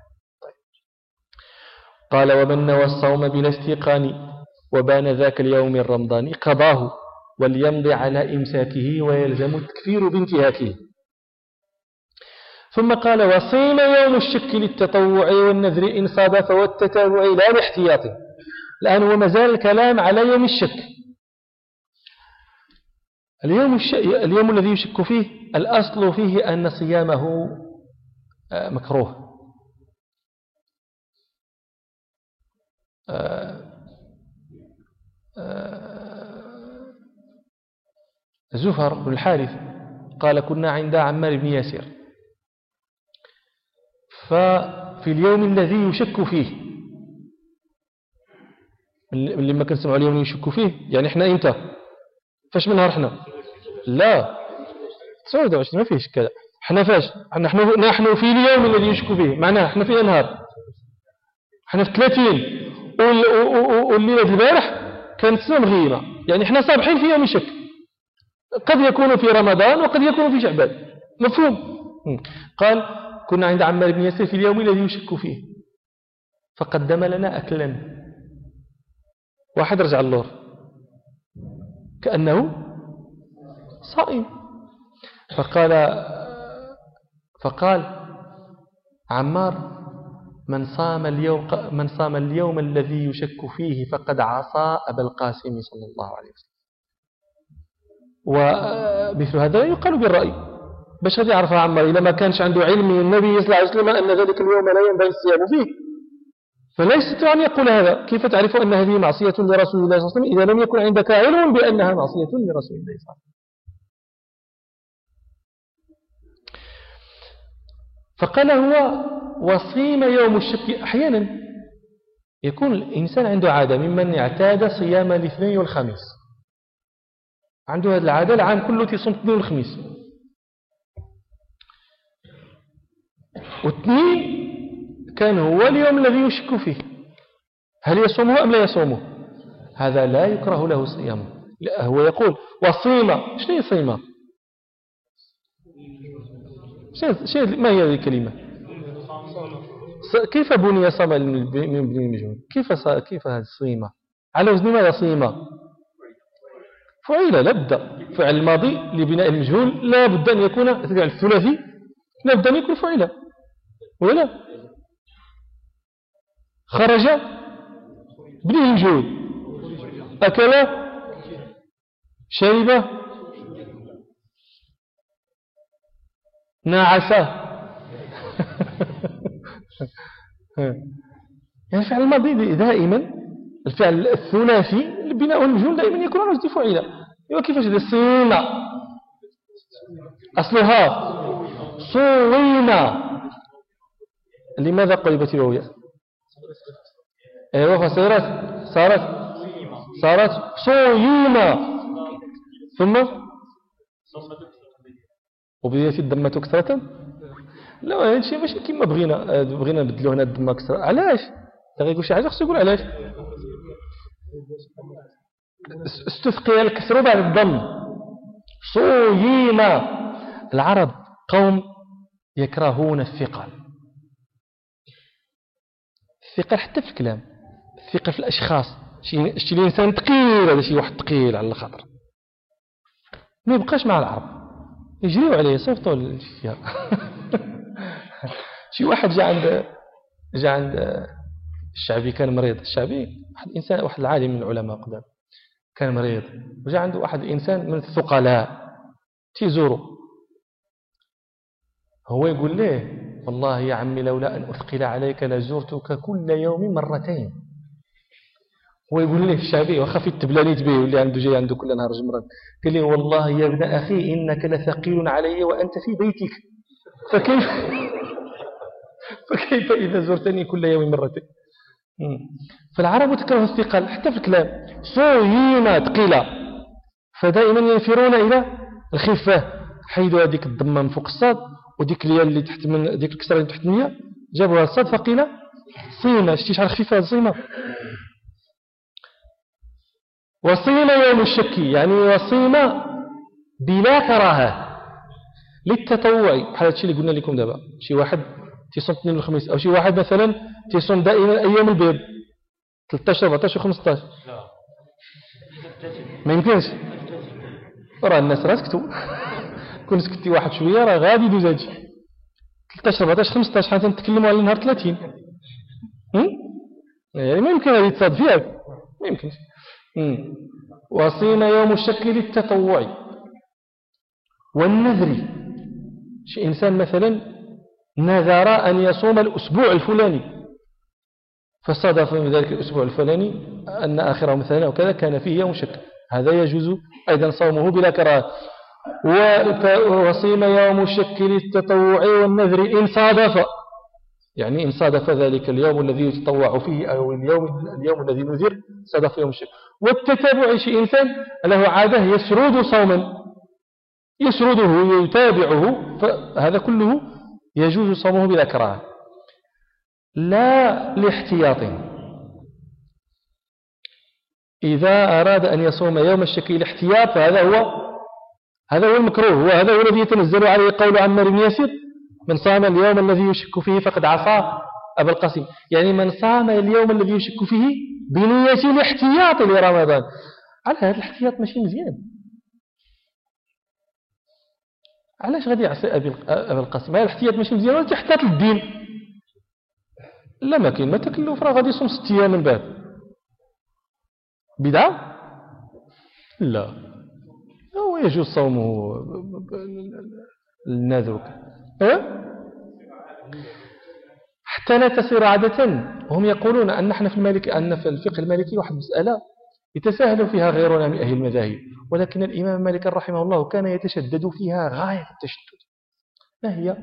قال ومن نوى الصوم بلا استيقان وبان ذاك اليوم الرمضاني قضاه وليمضي على إمساكه ويلزم التكفير بانتهاكه. ثم قال وصيم يوم الشك للتطوع والنذر إن صادف والتتابع لا لاحتياط الآن هو مازال الكلام على يوم الشك. اليوم, الش... اليوم الذي يشك فيه الأصل فيه أن صيامه آه، مكروه. زفر بن الحارث قال كنا عند عمار بن ياسر. ففي اليوم الذي يشك فيه اللي ما كنسمعوا اليوم يشك فيه يعني إحنا إمتى؟ فاش من نهار إحنا؟ لا 29 ما فيهش كذا. إحنا فاش؟ نحن نحن في اليوم الذي يشك فيه. معناه إحنا في نهار إحنا في 30 والليلة البارح كانت سنه مغيمه يعني إحنا صابحين في يوم الشك. قد يكون في رمضان وقد يكون في شعبان. مفهوم؟ قال كنا عند عمار بن ياسر في اليوم الذي يشك فيه. فقدم لنا أكلا. واحد رجع اللور. كأنه صائم. فقال فقال عمار من صام اليوم من صام اليوم الذي يشك فيه فقد عصى أبا القاسم صلى الله عليه وسلم. ومثل هذا يقال بالرأي. باش غادي يعرفها عمار إذا ما كانش عنده علم من النبي صلى الله عليه وسلم أن ذلك اليوم لا ينبغي الصيام فيه. فلا يستطيع أن يقول هذا. كيف تعرف أن هذه معصية لرسول الله صلى الله عليه وسلم إذا لم يكن عندك علم بأنها معصية لرسول الله صلى الله عليه وسلم؟ فقال هو وصيم يوم الشك أحيانا. يكون الإنسان عنده عادة ممن اعتاد صيام الاثنين والخميس. عنده هذه العادة العام كله تصوم الاثنين والخميس. واثنين كان هو اليوم الذي يشك فيه. هل يصومه أم لا يصومه؟ هذا لا يكره له صيامه. لا هو يقول وصيمة شنو صيمة ما هي هذه الكلمة؟ كيف بني صمى من بني المجهول كيف كيف هذه الصيمة؟ على وزن ماذا صيمة؟ فعيل لابد فعل الماضي لبناء المجهول لا بد أن يكون الثلاثي لا بد أن يكون فعيلا ولا خرج بديه الجود أكل شرب نعس يعني الفعل الماضي دائما الفعل الثلاثي البناء والمجهول دائما يكون على وزن فعيلة ايوا كيفاش هذا سينا أصلها صوينا لماذا قلبت الواو أيوه فصارت صارت صارت صيومة ثم وبديت الدمة كثرة؟ لا هذا الشيء ماشي كما بغينا. بغينا نبدلو هنا الدمة كثرة. علاش؟ يقول شي حاجة خصو يقول علاش؟ استثقل الكسر بعد الضم. صييمة العرب قوم يكرهون الثقل. الثقة حتى في الكلام الثقة في الأشخاص. شي الإنسان ثقيل هذا شي واحد ثقيل على الخاطر. ما يبقاش مع العرب. يجريوا عليه يصيفطوا شي واحد جاء عند جاء عند الشعبي كان مريض. الشعبي واحد إنسان واحد العالم من العلماء قدام. كان مريض. وجاء عنده واحد الإنسان من الثقلاء. تيزورو هو يقول له والله يا عمي لولا أن أثقل عليك لزرتك كل يوم مرتين. هو يقول لي الشعبي وخفي التبلانيت به واللي عنده جاي عنده كل نهار جمرة. قال لي والله يا ابن أخي إنك لثقيل علي وأنت في بيتك. فكيف؟ فكيف إذا زرتني كل يوم مرتين؟ فالعرب تكره الثقل حتى في الكلام. صهينة ثقيلة فدائما ينفرون إلى الخفة. حيدوا هذيك الضمة من فوق الصاد وديك الياء اللي تحت من ديك الكسرة اللي تحت النية جابوها الصاد فقيلة صيمة شتي شحال خفيفة صيمة وصيمة يوم الشك يعني وصيمة بلا كراهة. للتطوع. بحال هادشي اللي قلنا لكم دابا. شي واحد تيصوم اثنين الخميس أو شي واحد مثلا تيصوم دائما أيام البيض. 13 14 15 ما يمكنش. راه الناس راه سكتوا. كون سكتي واحد شوية راه غادي يدوز هادشي. 13 14 15 حتى نتكلموا على نهار 30 يعني ما يمكن هذه تصاد فيها ما يمكنش. وصيم يوم الشك للتطوع. والنذر. شي إنسان مثلا نذر أن يصوم الأسبوع الفلاني. فصادف من ذلك الأسبوع الفلاني أن آخره مثلا أو كذا كان فيه يوم شك هذا يجوز أيضا صومه بلا كراهة وصيم يوم الشك للتطوع والنذر إن صادف. يعني إن صادف ذلك اليوم الذي يتطوع فيه أو اليوم, اليوم الذي نذر صادف يوم الشك والتتابع شيء إنسان له عادة يسرد صوما. يسرده يتابعه فهذا كله يجوز صومه بلا كراهة. لا لاحتياط. إذا أراد أن يصوم يوم الشك الاحتياط فهذا هو هذا هو المكروه وهذا هو الذي يتنزل عليه قول عمار بن ياسر. من صام اليوم الذي يشك فيه فقد عصى أبا القاسم. يعني من صام اليوم الذي يشك فيه بنية الاحتياط لرمضان. على هذا الاحتياط ماشي مزيان. علاش غادي يعصي أبا القاسم؟ هذا الاحتياط ماشي مزيان ولا تحتاط للدين. لا ما كاين ما تكلف راه غادي يصوم ست أيام من بعد. بدعة؟ لا هو يجوز صومه. النذر أه؟ حتى لا تصير عادة. هم يقولون أن نحن في المالك أن في الفقه المالكي واحد مسألة يتساهل فيها غيرنا من أهل المذاهب. ولكن الإمام مالك رحمه الله كان يتشدد فيها غاية التشدد. ما هي؟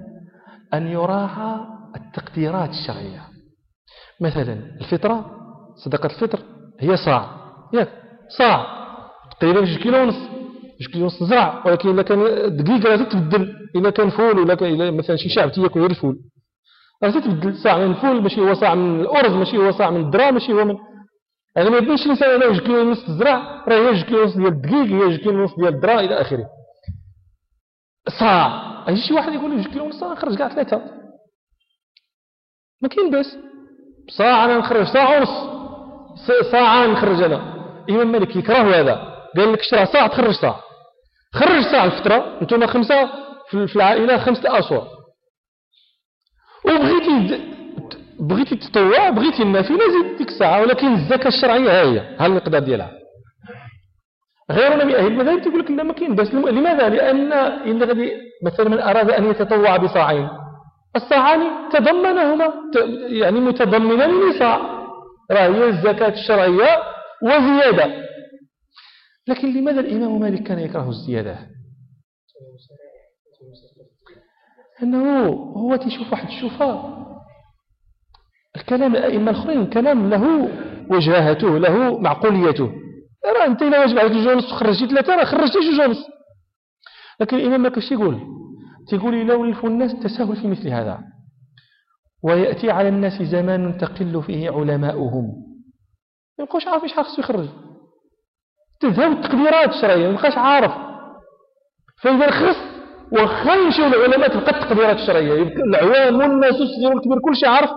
أن يراعى التقديرات الشرعية. مثلا الفطرة صدقة الفطر هي صاع. ياك صاع. تقريبا 2 كيلو ونص. 2 كيلو ونص زرع ولكن إذا كان دقيقة لا تتبدل. إذا كان فول ولا كان مثلا شي شعب تياكل غير الفول. راه تتبدل صاع من الفول ماشي هو صاع من الأرز ماشي هو صاع من الدرا ماشي هو من يعني ما يبانش الإنسان أنا جوج كيلو ونص الزرع راه هي جوج كيلو ونص ديال الدقيق هي جوج كيلو ونص ديال الدرا إلى آخره. صاع. أجي شي واحد يقول لي جوج كيلو ونص نخرج كاع ثلاثة. ما كاين باس. صاع أنا نخرج صاع ونص ساعة نخرج أنا. الامام مالك يكره هذا. قال لك شرا صاع تخرج صاع. خرج صاع الفطرة أنتم خمسة في العائلة خمسة اسواق وبغيتي بغيتي تطوع بغيتي النافلة زيد ديك الساعة ولكن الزكاة الشرعية ها هي ها المقدار ديالها. غيرنا من أهل المذاهب تقول لك لا ما كاين بس لماذا؟ لأن إن غادي مثلا من أراد أن يتطوع بصاعين الصاعان تضمنهما يعني متضمنان لصاع راه هي الزكاة الشرعية وزيادة. لكن لماذا الإمام مالك كان يكره الزيادة؟ أنه هو تيشوف واحد الشوفة الكلام الأئمة الآخرين كلام له وجاهته له معقوليته. راه أنت إلا واجب عليك جوج ونص خرجتي ثلاثة راه خرجتي جوج ونص لكن الإمام مالك اش يقول؟ تيقول لا يولف الناس التساهل في مثل هذا. ويأتي على الناس زمان تقل فيه علماؤهم. ما يبقوش عارف إيش خاصو يخرج. تذهب التقديرات الشرعية ما يبقاش عارف. فإذا خص وخا يمشيو العلماء تبقى التقديرات الشرعية. العوام والناس والصغير والكبير كل شيء عارف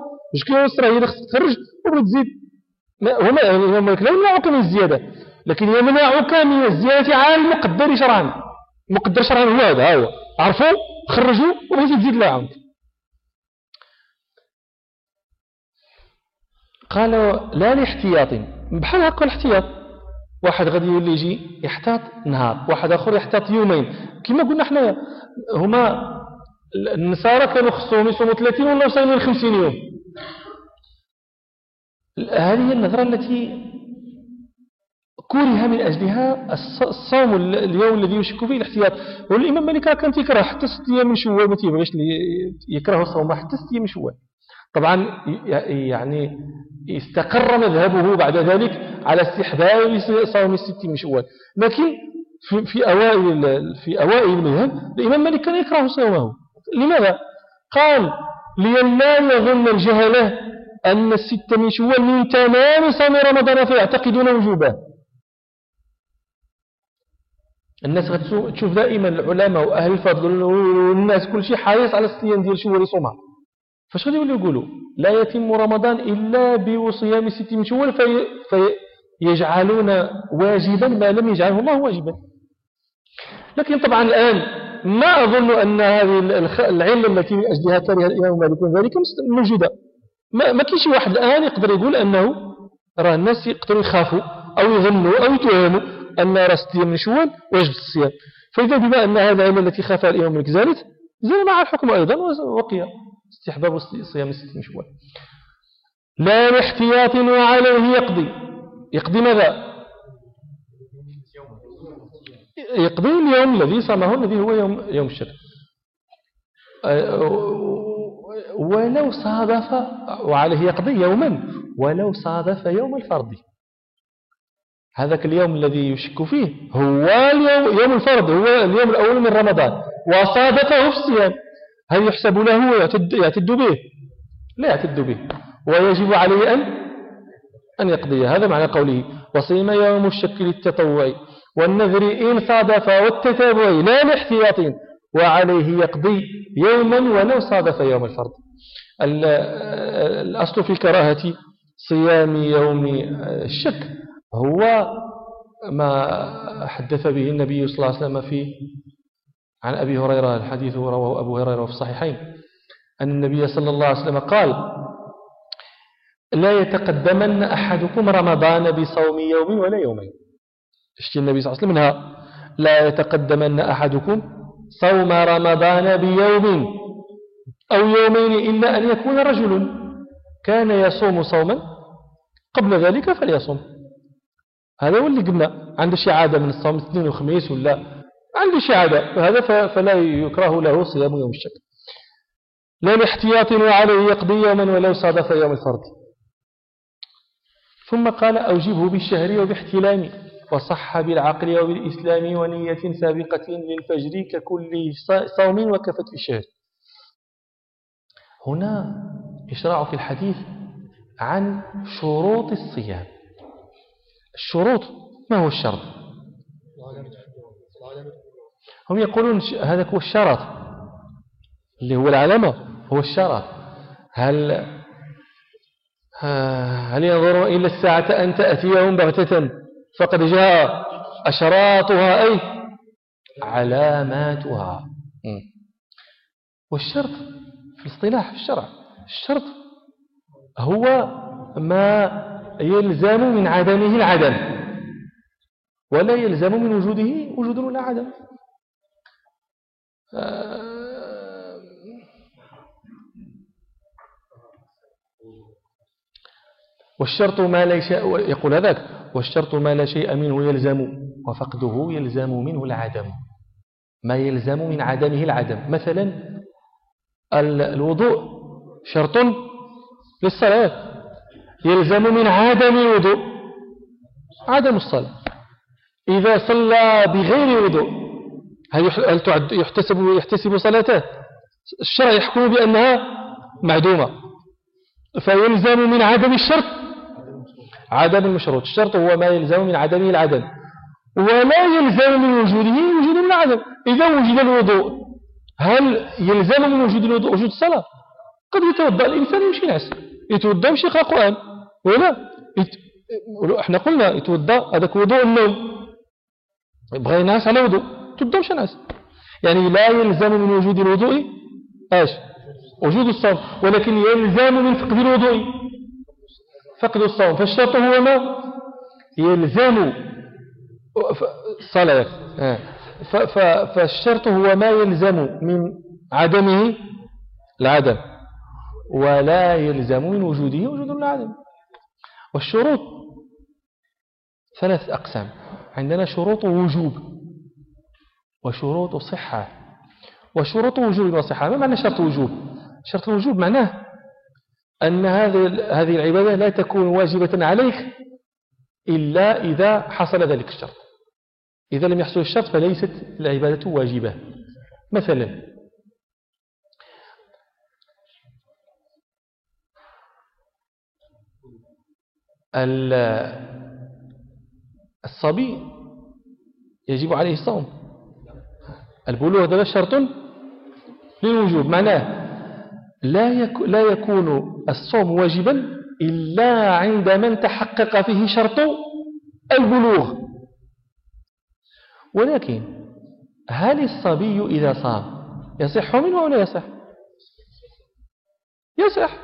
كيلو ونص هي اللي خصك تخرج وبغيت تزيد هما هما لا يمنعوك من الزيادة. لكن يمنعك من الزيادة على المقدر شرعا. المقدر شرعا هو هذا هو. عرفوا خرجوا وبغيتي تزيد لا عاود. قالوا لا لاحتياط. بحال هكا الاحتياط. واحد غادي يولي يجي يحتاط نهار واحد آخر يحتاط يومين. كما قلنا إحنا هما النصارى كانوا خصهم يصوموا 30 ولا صايمين 50 يوم. هذه هي النظرة التي كره من أجلها الصوم اليوم الذي يشك فيه الاحتياط. والإمام مالك كان يكره حتى ست أيام من شوال ما تيبغيش يكره الصوم حتى ست أيام من شوال. طبعا يعني استقر مذهبه بعد ذلك على استحباب صوم الست من شوال. لكن في, في أوائل في أوائل المذهب الإمام مالك كان يكره صومه. لماذا؟ قال لئلا يظن الجهلة أن الست من شوال من تمام صوم رمضان فيعتقدون وجوبه. الناس غتشوف دائما العلماء وأهل الفضل والناس كل شيء حريص على الصيام ديال شوال يصومها. فاش غادي يوليو يقولوا لا يتم رمضان إلا بصيام ست من شوال في فيجعلون واجبا ما لم يجعله الله واجبا. لكن طبعا الآن ما أظن أن هذه العلة التي من أجلها كره الإمام مالك ذلك موجودة. ما, ما كاينش واحد الآن يقدر يقول أنه راه الناس يقدروا يخافوا أو يظنوا أو يتوهموا أن راس من شوال واجب الصيام. فإذا بما أن هذا العلة التي خافها الإمام مالك زالت زال مع الحكم أيضا وقيا. استحباب صيام ست شوال. لا لاحتياط وعليه يقضي. يقضي ماذا؟ يقضي اليوم الذي صامه الذي هو يوم, يوم الشك ولو صادف وعليه يقضي يوما ولو صادف يوم الفرض. هذاك اليوم الذي يشك فيه هو اليوم يوم الفرض هو اليوم الأول من رمضان وصادفه في الصيام. هل يحسب له ويعتد يعتد به؟ لا يعتد به. ويجب عليه أن أن يقضي هذا معنى قوله. وصيم يوم الشك للتطوع والنذر إن صادف والتتابع لا لاحتياط وعليه يقضي يوما ولو صادف يوم الفرض. الأصل في كراهة صيام يوم الشك هو ما حدث به النبي صلى الله عليه وسلم في عن أبي هريرة الحديث رواه أبو هريرة في الصحيحين. أن النبي صلى الله عليه وسلم قال لا يتقدمن أحدكم رمضان بصوم يوم ولا يومين. اشتي النبي صلى الله عليه وسلم منها؟ لا يتقدمن أحدكم صوم رمضان بيوم أو يومين إلا أن يكون رجل كان يصوم صوما قبل ذلك فليصوم. هذا هو اللي قلنا. عنده شي عادة من الصوم اثنين وخميس ولا عنده شي عادة هذا فلا يكره له صيام يوم الشك. لا لاحتياط وعليه يقضي يوما ولو صادف يوم الفرد ثم قال أوجبه بالشهر وباحتلام وصح بالعقل وبالإسلام ونية سابقة للفجر ككل صوم وكفت في الشهر. هنا إشراع في الحديث عن شروط الصيام. الشروط ما هو الشرط؟ هم يقولون هذا هو الشرط. اللي هو العلامة هو الشرط. هل هل ينظرون إلا الساعة أن تأتيهم بغتة؟ فقد جاء أشراطها أي علاماتها. والشرط في الاصطلاح في الشرع. الشرط هو ما يلزم من عدمه العدم. ولا يلزم من وجوده وجود ولا عدم. والشرط ما لا شيء يقول هذاك والشرط ما لا شيء منه يلزم وفقده يلزم منه العدم. ما يلزم من عدمه العدم. مثلا الوضوء شرط للصلاة. يلزم من عدم الوضوء. عدم الصلاة. إذا صلى بغير وضوء هل هل تعد يحتسب يحتسب صلاته؟ الشرع يحكم بأنها معدومة. فيلزم من عدم الشرط عدم المشروط. الشرط هو ما يلزم من عدمه العدم. ولا يلزم من وجوده وجود العدم. إذا وجد الوضوء هل يلزم من وجود الوضوء وجود الصلاة؟ قد يتوضأ الإنسان يمشي نعس يتوضأ يمشي يقرأ قرآن ولا؟ يت... إحنا قلنا يتوضأ هذاك وضوء النوم. يبغى ينعس على وضوء. تبدأ ناس يعني لا يلزم من وجود الوضوء إيش؟ وجود الصوم. ولكن يلزم من فقد الوضوء. فقد الصوم. فالشرط هو ما؟ يلزم. الصلاة فالشرط هو ما يلزم من عدمه العدم. ولا يلزم من وجوده وجود العدم. والشروط ثلاث أقسام. عندنا شروط وجوب. وشروط صحة. وشروط وجوب وصحة. ما معنى شرط وجوب؟ شرط الوجوب معناه أن هذه هذه العبادة لا تكون واجبة عليك إلا إذا حصل ذلك الشرط. إذا لم يحصل الشرط فليست العبادة واجبة. مثلا الصبي يجب عليه الصوم. البلوغ هذا شرط للوجوب. معناه لا لا يكون الصوم واجبا إلا عند من تحقق فيه شرط البلوغ. ولكن هل الصبي إذا صام يصح منه أو لا يصح؟ يصح.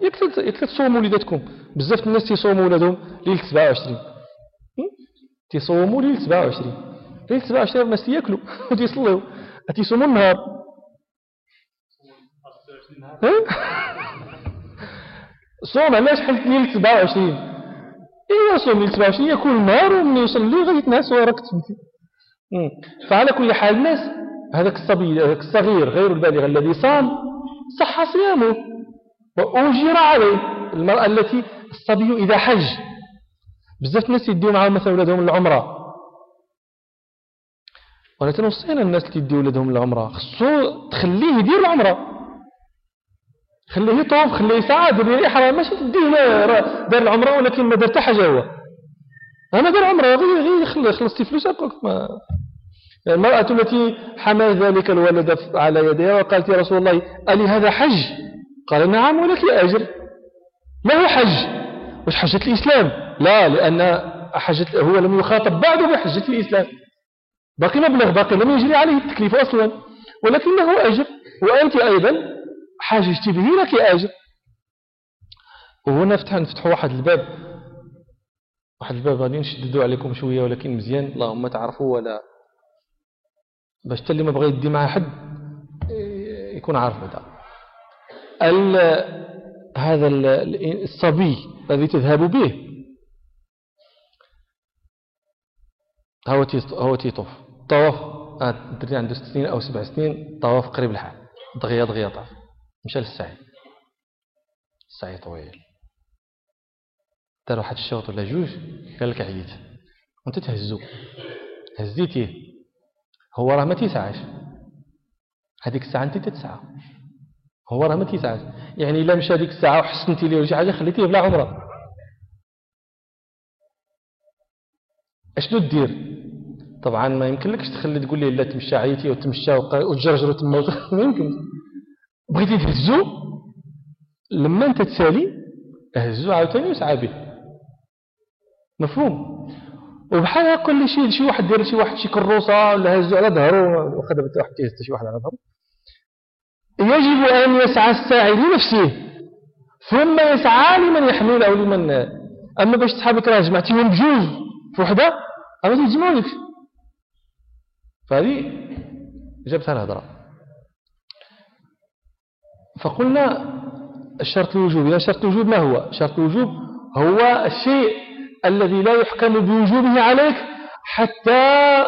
يكتل تصوموا وليداتكم. بزاف الناس تيصوموا ولادهم ليلة 27 تيصوموا ليلة 27 ليلة 27 الناس تياكلوا وتيصلوا تيصوموا النهار صوم علاش حلت ليلة 27 إيه صوم ليلة 27 يكون النهار ومن يصلي غادي يتنعس وراك فعلى كل حال الناس هذاك الصبي هذاك الصغير غير البالغ الذي صام صح صيامه. وأجر عليه المرأة التي الصبي إذا حج. بزاف الناس يديو معهم مثلا ولادهم العمرة ولا تنوصينا الناس اللي يديو ولادهم العمرة. خصو تخليه يدير العمرة. خليه يطوف خليه يسعى دير ريحة ماشي تديه دار العمرة ولكن ما دار حاجة هو. أنا دار عمرة غير غير خلصتي فلوس ما المرأة التي حمى ذلك الولد على يديها وقالت يا رسول الله ألي هذا حج؟ قال نعم ولك أجر. ما هو حج. وش حجة الإسلام؟ لا لأن حجة هو لم يخاطب بعد بحجة الإسلام. باقي مبلغ باقي لم يجري عليه التكليف أصلا. ولكنه أجر. وأنت أيضا حاججت به لك أجر. وهنا فتح نفتحوا واحد الباب. واحد الباب غادي نشددوا عليكم شوية ولكن مزيان. اللهم تعرفوا ولا باش اللي ما بغى يدي مع حد يكون عارف هذا. هذا الصبي الذي تذهب به. هو هو تيطوف طواف الدري عنده ست سنين أو سبع سنين طواف قريب الحال. دغيا دغيا طاف. مشى للسعي السعي طويل. دار واحد الشوط ولا جوج قال لك عييت. وانت تهزو. هزيتيه. هو راه ما تيسعاش. هذيك الساعة انت تتسعى. هو راه ما تيسعاش. يعني إلا مشى هذيك الساعة وحسنتي ليه شي حاجة خليتيه بلا عمرة. أشنو دير طبعا ما يمكنلكش تخلي تقول لي لا تمشى عيتي وتمشى وتجرجر تما ما يمكن. بغيتي تهزو؟ لما أنت تسالي هزو عاوتاني وسعى به مفهوم؟ وبحال هكا اللي شي واحد دير شي واحد شي كروسة ولا هزو على ظهره دابا واحد تيهز شي واحد على ظهره. يجب أن يسعى الساعي لنفسه ثم يسعى لمن يحمل أو لمن أما باش صحابك راه جمعتيهم بجوج في وحدة أما تيجمعوا فهذه جبتها الهضرة. فقلنا الشرط الوجوب يعني شرط الوجوب ما هو؟ شرط الوجوب هو الشيء الذي لا يحكم بوجوبه عليك حتى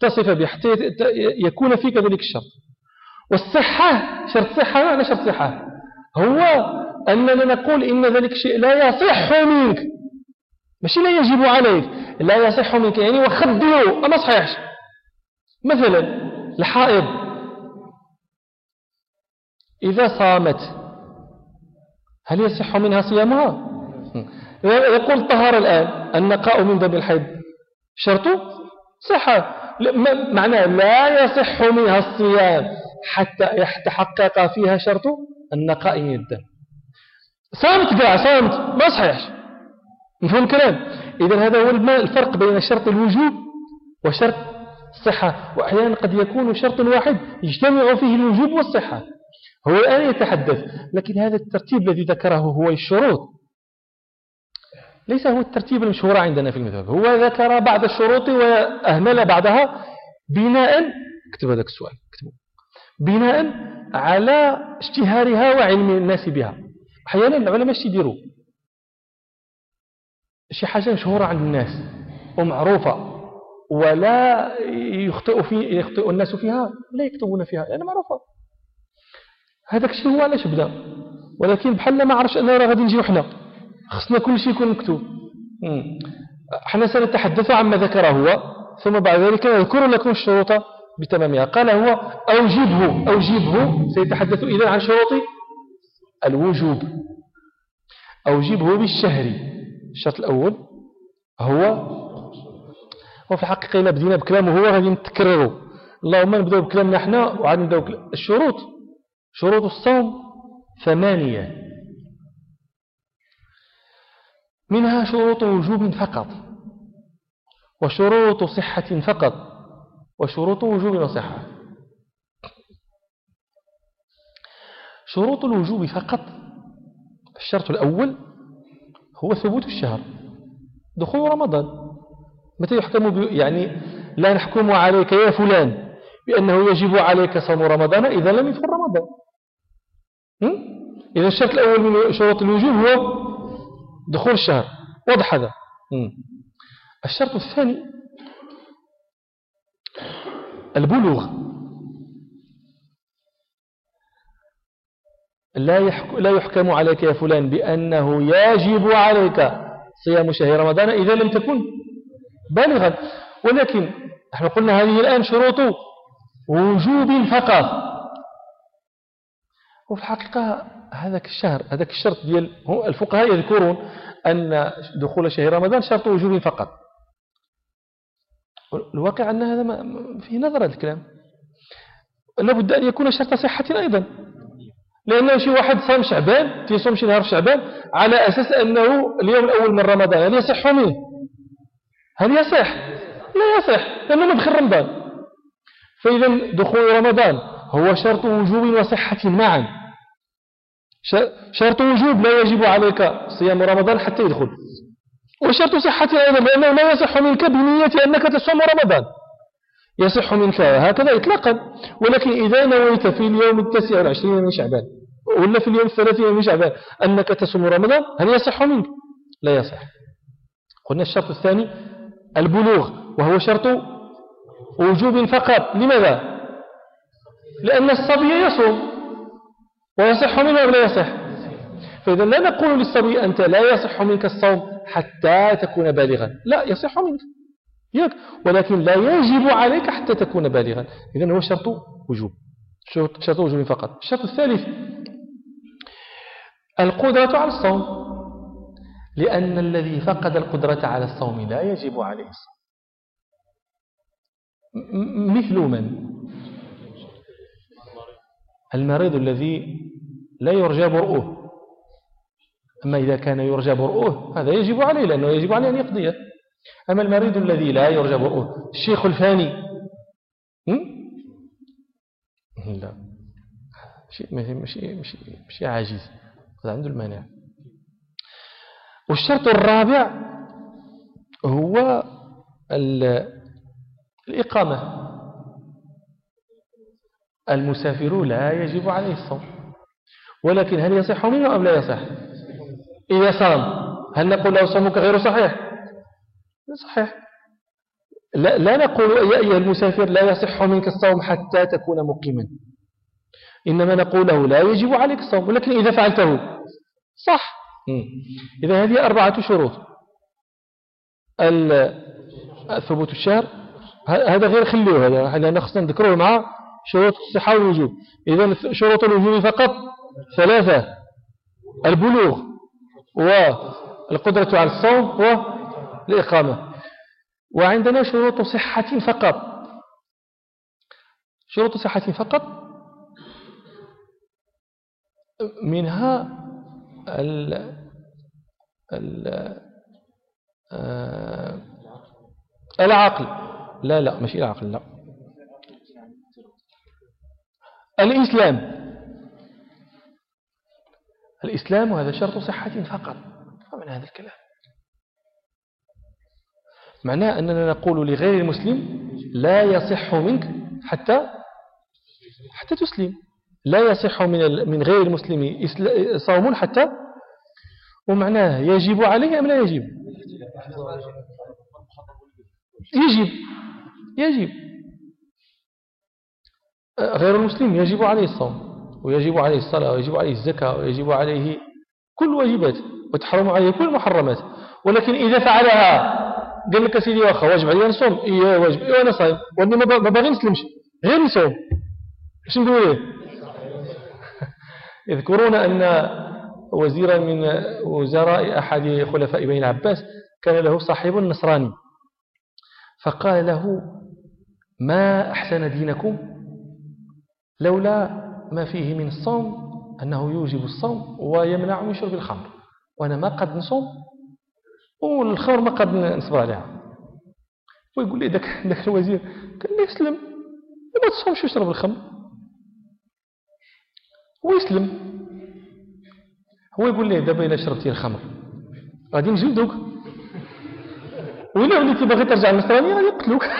تتصف به حتى يكون فيك ذلك الشرط. والصحة شرط صحة معنى شرط صحة. هو أننا نقول إن ذلك الشيء لا يصح منك. ماشي لا يجب عليك لا يصح منك يعني وخذله أما صحيحش. مثلا الحائض. إذا صامت هل يصح منها صيامها؟ يقول طهر الآن النقاء من دم الحيض. شرطه؟ صحة معناه لا يصح منها الصيام حتى يتحقق فيها شرط النقاء من الدم. صامت قاع صامت ما صحيحش. مفهوم الكلام؟ إذا هذا هو الفرق بين شرط الوجوب وشرط الصحة. وأحيانا قد يكون شرط واحد يجتمع فيه الوجوب والصحة. هو الآن يتحدث لكن هذا الترتيب الذي ذكره هو الشروط. ليس هو الترتيب المشهور عندنا في المذهب. هو ذكر بعض الشروط وأهمل بعضها. بناء اكتب هذاك السؤال اكتبه. بناء على اشتهارها وعلم الناس بها. أحيانا العلماء اش يديروا؟ شي حاجة مشهورة عند الناس ومعروفة ولا يخطئ في يخطئ الناس فيها لا يكتبون فيها لأنها معروفة. هذاك الشيء هو علاش بدا. ولكن بحال ما عرفش أننا راه غادي نجيو حنا خصنا كل شيء يكون مكتوب. حنا سنتحدث عما ذكر هو ثم بعد ذلك نذكر لكم الشروط بتمامها. قال هو أوجبه أوجبه سيتحدث إذا عن شروط الوجوب. أوجبه بالشهر. الشرط الأول هو وفي الحقيقة إلا بدينا بكلامه هو غادي نتكرره اللهم نبدأ بكلامنا إحنا وعاد نبدأ الشروط. شروط الصوم ثمانية. منها شروط وجوب فقط وشروط صحة فقط وشروط وجوب وصحة شروط الوجوب فقط. الشرط الأول هو ثبوت الشهر. دخول رمضان. متى يحكم يعني لا نحكم عليك يا فلان بأنه يجب عليك صوم رمضان إذا لم يدخل رمضان. إذا الشرط الأول من شروط الوجوب هو دخول الشهر. واضح هذا؟ الشرط الثاني البلوغ. لا لا يحكم عليك يا فلان بأنه يجب عليك صيام شهر رمضان إذا لم تكن بالغا ولكن نحن قلنا هذه الآن شروط وجوب فقط. وفي الحقيقة هذاك الشهر هذاك الشرط ديال الفقهاء يذكرون أن دخول شهر رمضان شرط وجوب فقط. الواقع أن هذا فيه نظر هذا الكلام. لابد أن يكون شرط صحة أيضا. لأنه شي واحد صام شعبان تيصوم شي نهار في شعبان على أساس أنه اليوم الأول من رمضان هل يصح منه هل يصح؟ لا يصح لأنه مدخل رمضان. فإذا دخول رمضان هو شرط وجوب وصحة معا. شرط وجوب لا يجب عليك صيام رمضان حتى يدخل. وشرط صحة أيضا لأنه لا يصح منك بنية أنك تصوم رمضان. يصح منك هكذا إطلاقا. ولكن إذا نويت في اليوم التاسع والعشرين من شعبان ولا في اليوم الثلاثين من شعبان أنك تصوم رمضان هل يصح منك؟ لا يصح. قلنا الشرط الثاني البلوغ وهو شرط وجوب فقط. لماذا؟ لأن الصبي يصوم. ويصح منه أو لا يصح؟ فإذا لا نقول للصبي أنت لا يصح منك الصوم حتى تكون بالغا. لا يصح منك. ياك ولكن لا يجب عليك حتى تكون بالغا. إذا هو شرط وجوب شرط وجوب فقط. الشرط الثالث القدرة على الصوم. لأن الذي فقد القدرة على الصوم لا يجب عليه الصوم. مثل من المريض الذي لا يرجى برؤه أما إذا كان يرجى برؤه هذا يجب عليه لأنه يجب عليه أن يقضيه أما المريض الذي لا يرجى برؤه الشيخ الفاني. لا. شيء مش مش مش عاجز. عنده المانع. والشرط الرابع هو الإقامة. المسافر لا يجب عليه الصوم. ولكن هل يصح منه أم لا يصح؟ إذا صام هل نقول له صومك غير صحيح؟ صحيح. لا, لا نقول يا أيها المسافر لا يصح منك الصوم حتى تكون مقيما. إنما نقول له لا يجب عليك الصوم ولكن إذا فعلته صح. إذا هذه أربعة شروط. ثبوت الشهر هذا غير خليه هذا لأن خصنا نذكره مع شروط الصحة والوجوب إذا شروط الوجوب فقط ثلاثة البلوغ والقدرة على الصوم والإقامة وعندنا شروط صحة فقط. شروط صحة فقط. منها ال ال آه، العقل. لا لا مش العقل لا. الإسلام. الإسلام هذا شرط صحة فقط. من هذا الكلام. معناه أننا نقول لغير المسلم لا يصح منك حتى حتى تسلم. لا يصح من من غير المسلم صوم حتى ومعناه يجب عليه أم لا يجب؟ يجب يجب. غير المسلم يجب عليه الصوم ويجب عليه الصلاة ويجب عليه الزكاة ويجب عليه كل واجبات وتحرم عليه كل المحرمات. ولكن إذا فعلها قال لك سيدي واخا واجب علي نصوم. إيه واجب. إيه أنا صايم. وأني ما باغي نسلمش. غير نصوم. إيش نقول يذكرون أن وزيرا من وزراء أحد خلفاء بني العباس كان له صاحب نصراني. فقال له ما أحسن دينكم؟ لولا ما فيه من الصوم أنه يوجب الصوم ويمنع من شرب الخمر. وأنا ما قد نصوم والخمر ما قد نصبر عليها. ويقول لي ذاك الوزير قال لي اسلم ما تصومش ويشرب الخمر. ويسلم هو يقول لي دابا إلا شربتي الخمر غادي نجلدوك وإلا وليتي باغي ترجع للنصرانية غادي يقتلوك.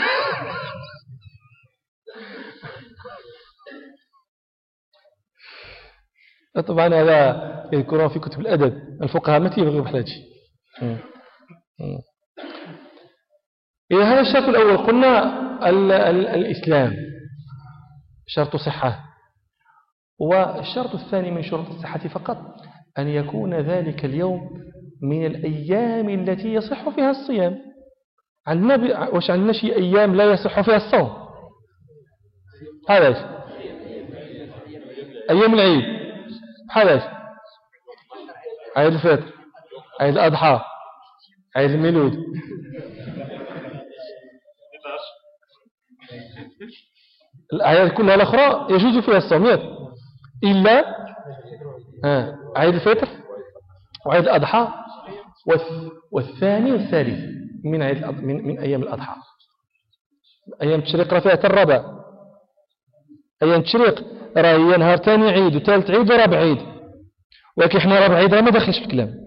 طبعا هذا يذكرون في كتب الأدب الفقهاء ما تيبغيو بحال هادشي. إذا هذا الشرط الأول. قلنا ال ال الإسلام شرط صحة والشرط الثاني من شروط الصحة فقط أن يكون ذلك اليوم من الأيام التي يصح فيها الصيام. عندنا واش عندنا شي أيام لا يصح فيها الصوم؟ هذا أيام العيد. هذا عيد الفطر عيد الأضحى. عيد الميلود الأعياد كلها الأخرى يجوز فيها الصوم إلا عيد الفطر وعيد الأضحى والثاني والثالث من عيد من, من أيام الأضحى. أيام التشريق راه فيها الربع. أيام التشريق راه هي نهار ثاني عيد وثالث عيد ورابع عيد. ولكن إحنا رابع عيد ما داخلش في الكلام.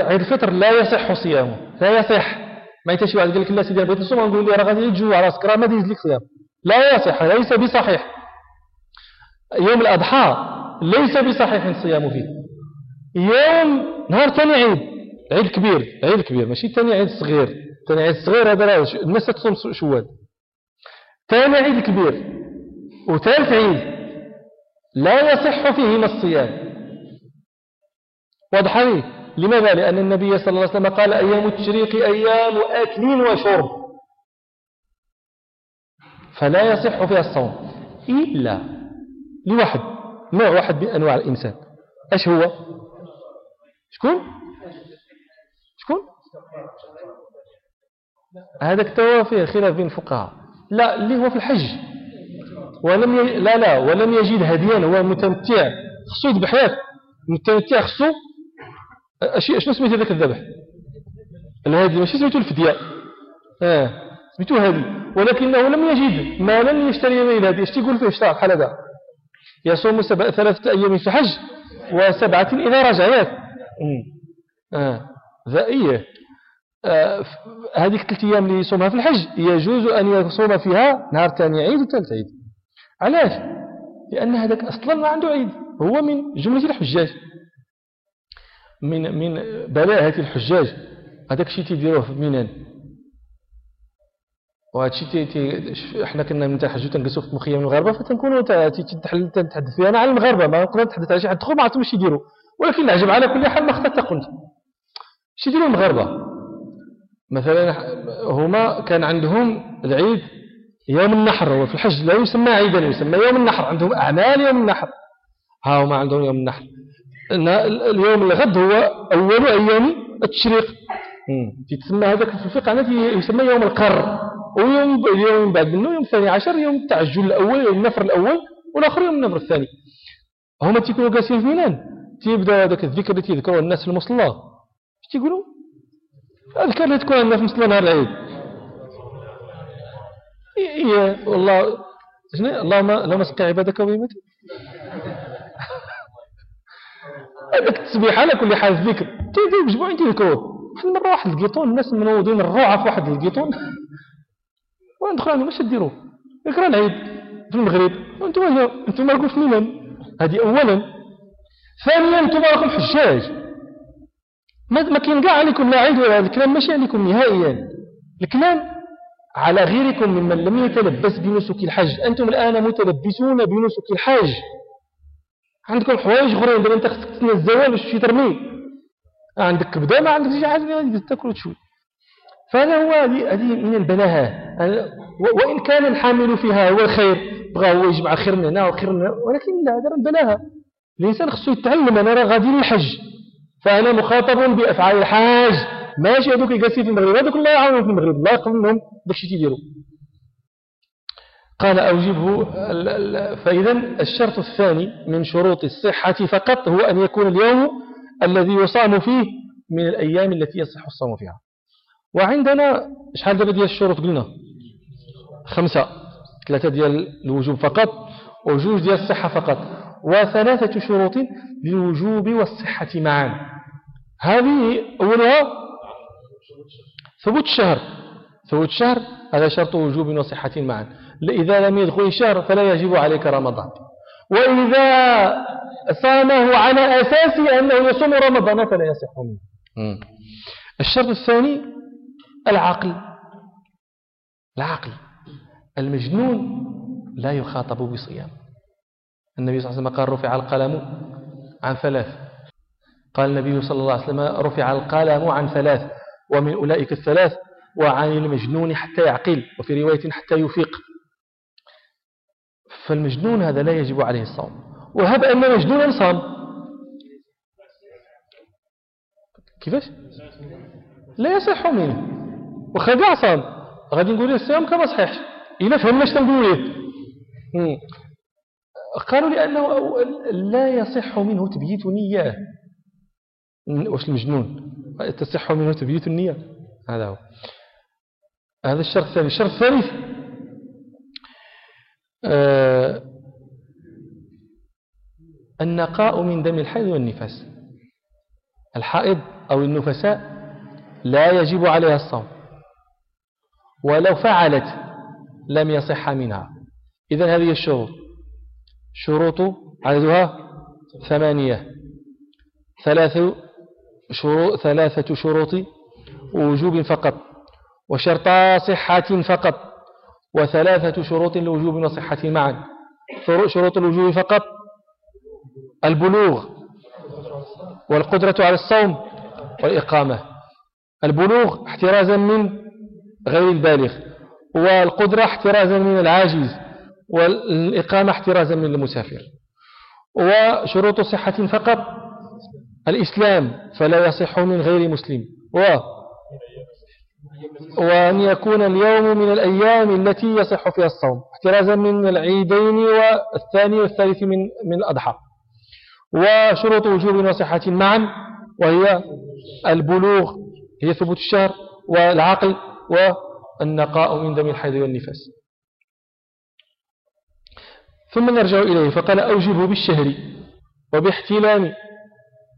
عيد الفطر لا يصح صيامه لا يصح. ما يتشي واحد قال لك لا سيدي بغيت نصوم نقول لي راه غادي على راسك راه ما يزيد لك صيام. لا يصح ليس بصحيح. يوم الأضحى ليس بصحيح الصيام فيه. يوم نهار ثاني عيد عيد كبير عيد كبير ماشي ثاني عيد صغير. ثاني عيد صغير هذا الناس تصوم شوال. ثاني عيد كبير وثالث عيد لا يصح فيهما الصيام. واضح عليه لماذا؟ لأن النبي صلى الله عليه وسلم قال أيام التشريق أيام أكل وشرب. فلا يصح فيها الصوم إلا لواحد نوع واحد من أنواع الإنسان. أش هو؟ شكون؟ شكون؟ هذاك توا فيه خلاف بين الفقهاء. لا اللي هو في الحج. ولم ي... لا لا ولم يجد هديا هو متمتع. خصو يذبح متمتع خصو اشي شنو سميت هذاك الذبح؟ الهادي ماشي سميتو الفدية. آه سميتو هادي ولكنه لم يجد مالا يشتري به الهدي. اش تيقول فيه؟ اشترى بحال هذا يصوم سبع ثلاثة أيام في حج وسبعة إذا رجع آه. ذائية آه. هذه ثلاث أيام اللي يصومها في الحج يجوز أن يصوم فيها نهار ثاني عيد وثالث عيد. علاش؟ لأن هذاك أصلا ما عنده عيد. هو من جملة الحجاج. من من بلاهة الحجاج. هذاك الشيء تيديروه في مينان. وهادشي تي تي حنا كنا من تحجو تنجلسوا في مخيم المغاربه فتنكونوا تتحدث فيها. أنا على المغاربه ما نقدر نتحدث على شي حد آخر ما عرفتش واش يديروا. ولكن العجب على كل حال ما اخترت قلت اش يديروا المغاربه مثلا هما كان عندهم العيد يوم النحر هو في الحج لا يسمى عيدا يسمى يوم النحر. عندهم أعمال يوم النحر. ها هما عندهم يوم النحر. اليوم الغد هو أول أيام التشريق. تسمى هذاك في الفقه يسمى يوم القر ويوم اليوم بعد منه يوم الثاني عشر يوم التعجل الأول يوم النفر الأول والآخر يوم النفر الثاني. هما تيكونوا جالسين في ميلان تيبدأ هذاك الذكر اللي تيذكروا الناس في المصلى. اش تيقولوا؟ الأذكار اللي تكون عندنا في المصلى نهار العيد. إيه والله شنو؟ اللهم اللهم اسقي عبادك وبهيمتك هذاك التسبيح على كل حال الذكر تيدير بجموعين تيذكروه واحد المره واحد القيطون الناس منوضين الروعة في واحد القيطون. وندخل عندهم اش ديروا ذكر العيد في المغرب. وأنتم أنتم راكم في ميلان هذه اولا. ثانيا أنتم راكم حجاج. ما ما كاين كاع عليكم لا عيد ولا الكلام ماشي عليكم نهائيا. الكلام على غيركم ممن لم يتلبس بنسك الحج. أنتم الآن متلبسون بنسك الحج. عندكم حوايج أخرين دابا أنت خصك تسنى الزوال باش ترمي عندك كبدة ما عندك شي حاجة تاكل وتشوي. فهذا هو هذه من البلاهة. وإن كان الحامل فيها هو الخير بغى هو يجمع خير من هنا وخير من هنا ولكن لا هذا البلاهه الإنسان خصو يتعلم أنا راه غادي للحج فأنا مخاطب بأفعال الحاج. ماشي هذوك يجلسوا في المغرب هذوك الله يعاونهم في المغرب الله يقبل منهم داكشي تيديروا قال أوجبه فإذا الشرط الثاني من شروط الصحة فقط هو أن يكون اليوم الذي يصام فيه من الأيام التي يصح الصوم فيها. وعندنا شحال دابا ديال الشروط قلنا؟ خمسة. ثلاثة ديال الوجوب فقط وجوج ديال الصحة فقط. وثلاثة شروط للوجوب والصحة معا. هذه أولها ثبوت الشهر. ثبوت الشهر هذا شرط وجوب وصحة معا. إذا لم يدخل الشهر فلا يجب عليك رمضان. وإذا صامه على أساس أنه يصوم رمضان فلا يصح منه. الشرط الثاني العقل. العقل. المجنون لا يخاطب بصيام. النبي صلى الله عليه وسلم قال رفع القلم عن ثلاث. قال النبي صلى الله عليه وسلم رفع القلم عن ثلاث. ومن أولئك الثلاث وعن المجنون حتى يعقل. وفي رواية حتى يفيق. فالمجنون هذا لا يجب عليه الصوم. وهب أن مجنونا صام. كيفاش؟ لا يصح منه. وخدع صام. غادي نقول الصيام كما صحيحش إلا فهمنا اش تنقول قالوا لأنه لا يصح منه تبييت نية واش المجنون؟ تصح منه تبييت النية. هذا هو. هذا الشرط الثاني. الشرط الثالث آه النقاء من دم الحيض والنفاس. الحائض أو النفساء لا يجب عليها الصوم ولو فعلت لم يصح منها. إذا هذه الشروط. شروط عددها ثمانية. ثلاث شروط ثلاثة شروط وجوب فقط وشرطا صحة فقط. وثلاثة شروط لوجوب وصحة معا. شروط الوجوب فقط. البلوغ والقدرة على الصوم والإقامة. البلوغ احترازا من غير البالغ. والقدرة احترازا من العاجز. والإقامة احترازا من المسافر. وشروط صحة فقط. الإسلام فلا يصح من غير مسلم. و وأن يكون اليوم من الأيام التي يصح فيها الصوم احترازا من العيدين والثاني والثالث من من الأضحى. وشروط وجوب وصحة معا وهي البلوغ هي ثبوت الشهر والعقل والنقاء من دم الحيض والنفاس. ثم نرجع إليه فقال أوجبه بالشهر وباحتلام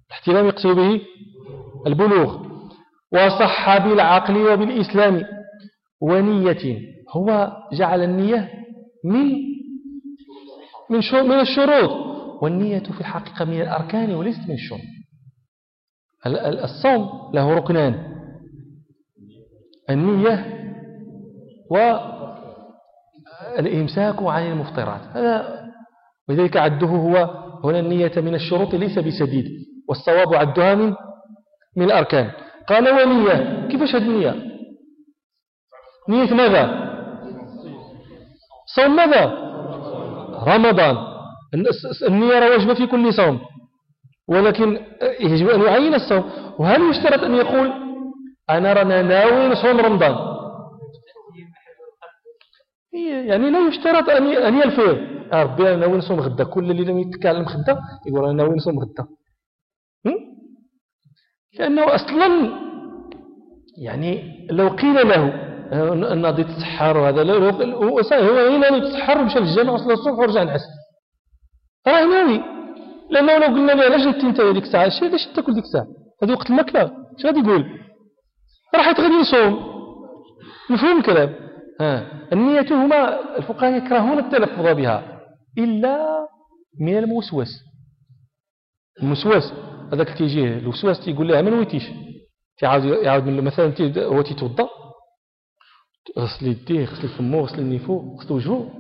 الاحتلام يقصد به البلوغ. وصح بالعقل وبالإسلام. ونية هو جعل النية من من من الشروط. والنية في الحقيقة من الأركان وليست من الشروط الصوم له ركنان. النية والإمساك عن المفطرات. هذا ولذلك عده هو هنا النية من الشروط ليس بسديد والصواب عدها من من الأركان. قال ونية كيفاش هذه النية؟ نية ماذا؟ صوم ماذا؟ رمضان. النية واجبة في كل صوم ولكن يجب أن يعين الصوم. وهل يشترط أن يقول أنا رانا ناوي نصوم رمضان؟ يعني لا يشترط أن يلفظ ربي أنا ناوي نصوم غدا. كل اللي لم يتكى على المخدة يقول أنا ناوي نصوم غدا. لأنه أصلا يعني لو قيل له الناضي تسحر وهذا هو هنا يتسحر ومشى للجامع وصل الصبح ورجع نعس راه ناوي. لأنه لو قلنا له علاش جبتي انت ديك الساعة؟ شي علاش تاكل ديك الساعة؟ هذه وقت الماكلة اش غادي يقول؟ راح غادي يصوم. مفهوم الكلام. ها. النية هما الفقهاء يكرهون التلفظ بها إلا من الموسوس. الموسوس. هذاك تيجيه الوسواس تيقول لها ما نويتيش. تعاود يعاود مثلا هو تيتوضا غسل يديه غسل فمو غسل النيفو غسل وجهه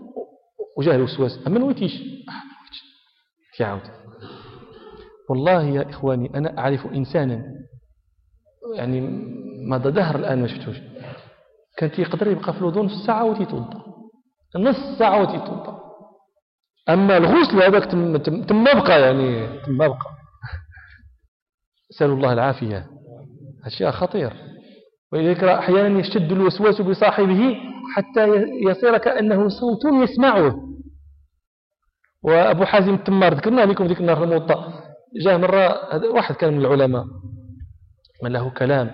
وجاه الوسواس. أما نويتيش. تعاود والله يا إخواني أنا أعرف إنسانا يعني ماذا دهر الآن ما شفتوش. كان يقدر يبقى في الوضوء نص ساعة وتيتوضا نص ساعة وتيتوضا أما الغسل هذاك تم, تم بقى يعني تم بقى. نسأل الله العافية. أشياء خطير. ولذلك أحيانا يشتد الوسواس بصاحبه حتى يصير كأنه صوت يسمعه. وأبو حازم التمار ذكرنا لكم ذيك النهار الموطأ. جاء مرة واحد كان من العلماء. من له كلام.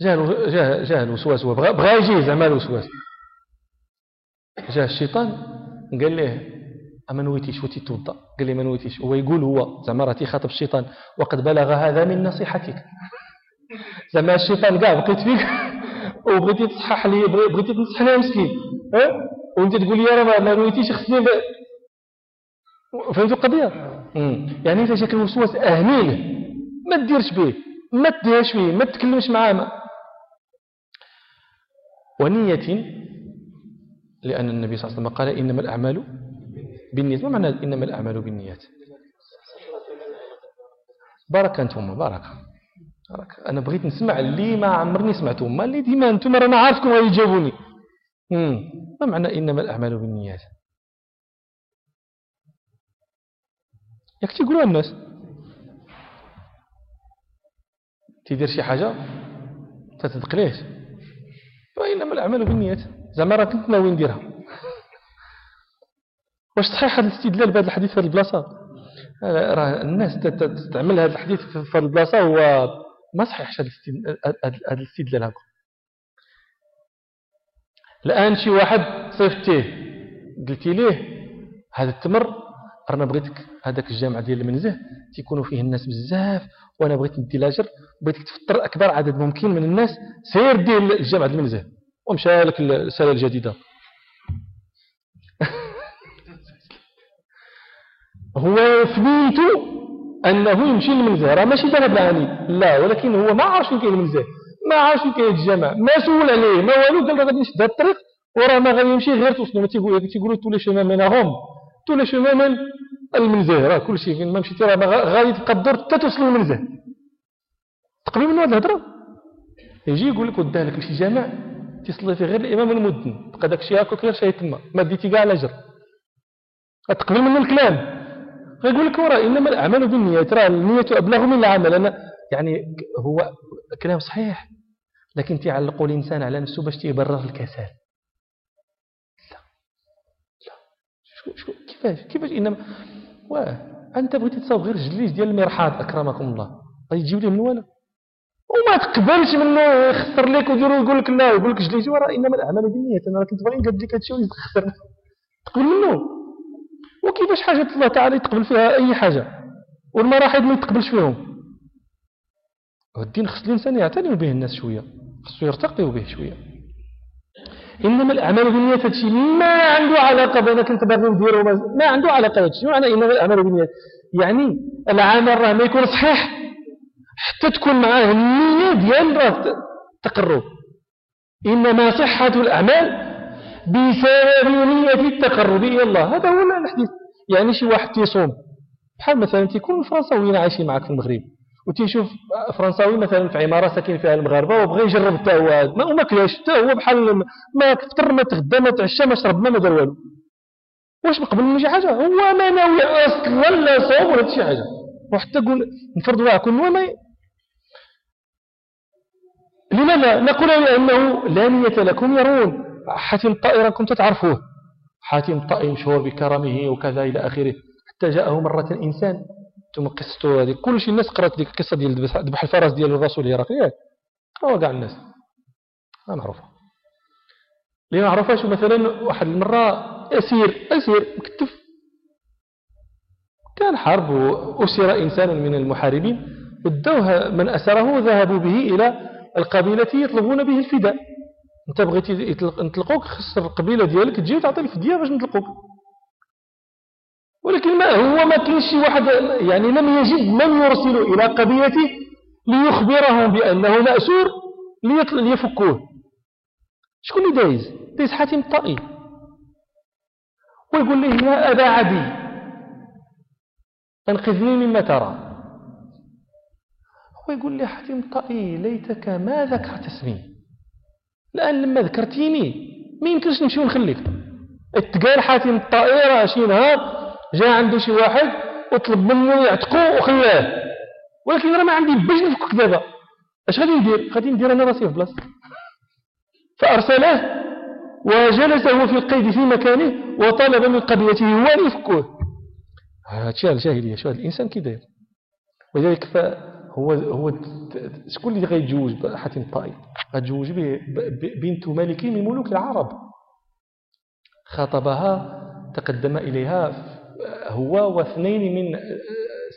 جاء جاء جاء الوسواس بغى يجي زعما الوسواس. جاء الشيطان قال له أما نويتيش وتيتوضا قال لي ما نويتيش هو يقول هو زعما راه تيخاطب الشيطان وقد بلغ هذا من نصيحتك. زعما الشيطان كاع بقيت فيك وبغيتي تصحح لي بغيتي تنصح لي مسكين ها؟ وانت تقول لي راه ما نويتيش خصني فهمتوا القضية؟ يعني إذا جاك الوسواس اهميه ما تديرش به ما تديرش به ما تتكلمش معاه ونية لأن النبي صلى الله عليه وسلم قال إنما الأعمال بالنيات ما معنى إنما الأعمال بالنيات؟ بارك أنتم بارك. بارك. أنا بغيت نسمع اللي ما عمرني سمعته ما اللي ديما أنتم رانا عارفكم غيجاوبوني ما معنى إنما الأعمال بالنيات؟ ياك تيقولوها الناس. تيدير شي حاجة؟ تتدق ليش وإنما الأعمال بالنيات. زعما راه كنت ناوي نديرها؟ واش صحيح هذا الاستدلال بهذا الحديث في هذه البلاصة؟ راه الناس تستعمل هذا الحديث في هذه البلاصة هو ما صحيحش هذا الاستدلال هكا الآن شي واحد صيفتيه قلتي ليه هذا التمر رانا بغيتك هذاك الجامع ديال المنزه تيكونوا فيه الناس بزاف وأنا بغيت ندي لاجر بغيتك تفطر أكبر عدد ممكن من الناس سير ديال الجامع المنزه. ومشى لك السنة الجديدة. هو فنيته أنه يمشي للمنزه راه ماشي ذهب العاني لا ولكن هو ما فين كاين المنزه ما فين كاين الجامع ما سول عليه. ما والو قال غادي نشد هذا الطريق وراه ما غادي يمشي غير توصلوا تيقولوا تولي شي منهم. تولي شي من المنزه راه كل شيء فين ما مشيتي راه غادي تبقى الدور حتى توصل للمنزه تقبل منه هذه الهضرة. يجي يقول لك وداه لك جامع. تصلي فيه غير الإمام المدن. تبقى داك الشيء هاكا غير شي تما. ما ديتي كاع الاجر تقبل منه الكلام. غيقول لك وراه إنما الأعمال بالنيات راه النية أبلغ من العمل. أنا يعني هو كلام صحيح لكن تعلقوا الإنسان على نفسه باش تيبرر الكسل. شو كيفاش كيفاش؟ إنما واه أنت بغيتي تصاوب غير جليس ديال المرحاض أكرمكم الله. غادي تجيب ليه من ولا وما تقبلش منه يخسر لك ويديروا يقول لك لا يقول لك جليس. وراه إنما الأعمال بالنيات أنا كنت باغي نقد لك هادشي ويخسر تقبل منه. وكيفاش حاجة الله تعالى يتقبل فيها أي حاجة؟ والمراحل ما يتقبلش فيهم. والدين خص الإنسان يعتني به الناس شوية خصو يرتقي به شوية. إنما الأعمال بالنيات هادشي ما عنده علاقة بأنا كنت باغي ندير ما عنده علاقة هادشي معنى إنما الأعمال بالنيات يعني العمل راه ما يكون صحيح. حتى تكون معاه النية ديال راه التقرب إنما صحة الأعمال بسبب نية التقرب. إلى الله هذا هو الحديث. يعني شي واحد تيصوم بحال مثلا تيكون الفرنساويين عايشين معك في المغرب وتيشوف فرنساوي مثلا في عمارة ساكن فيها المغاربة وبغى يجرب حتى هو ما وما كلاش حتى هو بحال ما فطر ما تغدى ما تعشى ما شرب ما ما دار والو. واش مقبل منه شي حاجة؟ هو ما ناوي أصلا لا صوم ولا شي حاجة. وحتى قول نفرض واحد كل ما لماذا؟ نقول لأنه لا نية لكم يرون حاتم الطائر كنت تعرفوه. حاتم الطائر مشهور بكرمه وكذا إلى آخره. حتى جاءه مرة إنسان. ثم قصته هذه. كل شيء الناس قرأت ديك القصة ديال ذبح الفرس ديال الرسول ياك هو كاع الناس؟ معروفه اللي ما عرفهاش مثلا واحد المرة اسير أسير مكتف. كان حرب وأسر انسان من المحاربين. ودوه من أسره ذهبوا به إلى القبيلة يطلبون به الفداء. انت بغيتي نطلقوك خص القبيلة ديالك تجي وتعطي الفديه باش نطلقوك. ولكن ما هو ما كاينش شي واحد يعني لم يجد من يرسل إلى قبيلته ليخبرهم بأنه مأسور ليفكوه. شكون اللي دايز؟ دايز حاتم الطائي. ويقول له يا أبا عدي انقذني مما ترى. هو يقول لي حاتم الطائي ليتك ما ذكرت اسمي؟ الآن لما ذكرتيني ما يمكنش نمشي ونخليك. اتقال حاتم الطائي راه شي نهار جاء عنده شي واحد وطلب منه يعتقو وخلاه. ولكن راه ما عندي باش نفكك دابا. اش غادي ندير؟ غادي ندير أنا راسي في بلاصتك فأرسله وجلسه في القيد في مكانه وطلب من قبيلته هو أن يفكوه. هادشي الجاهلية شو هذا الإنسان كي داير؟ ولذلك فهو هو شكون اللي غيتزوج حاتم الطائي غتزوج به بنت ملك من ملوك العرب. خاطبها تقدم إليها هو واثنين من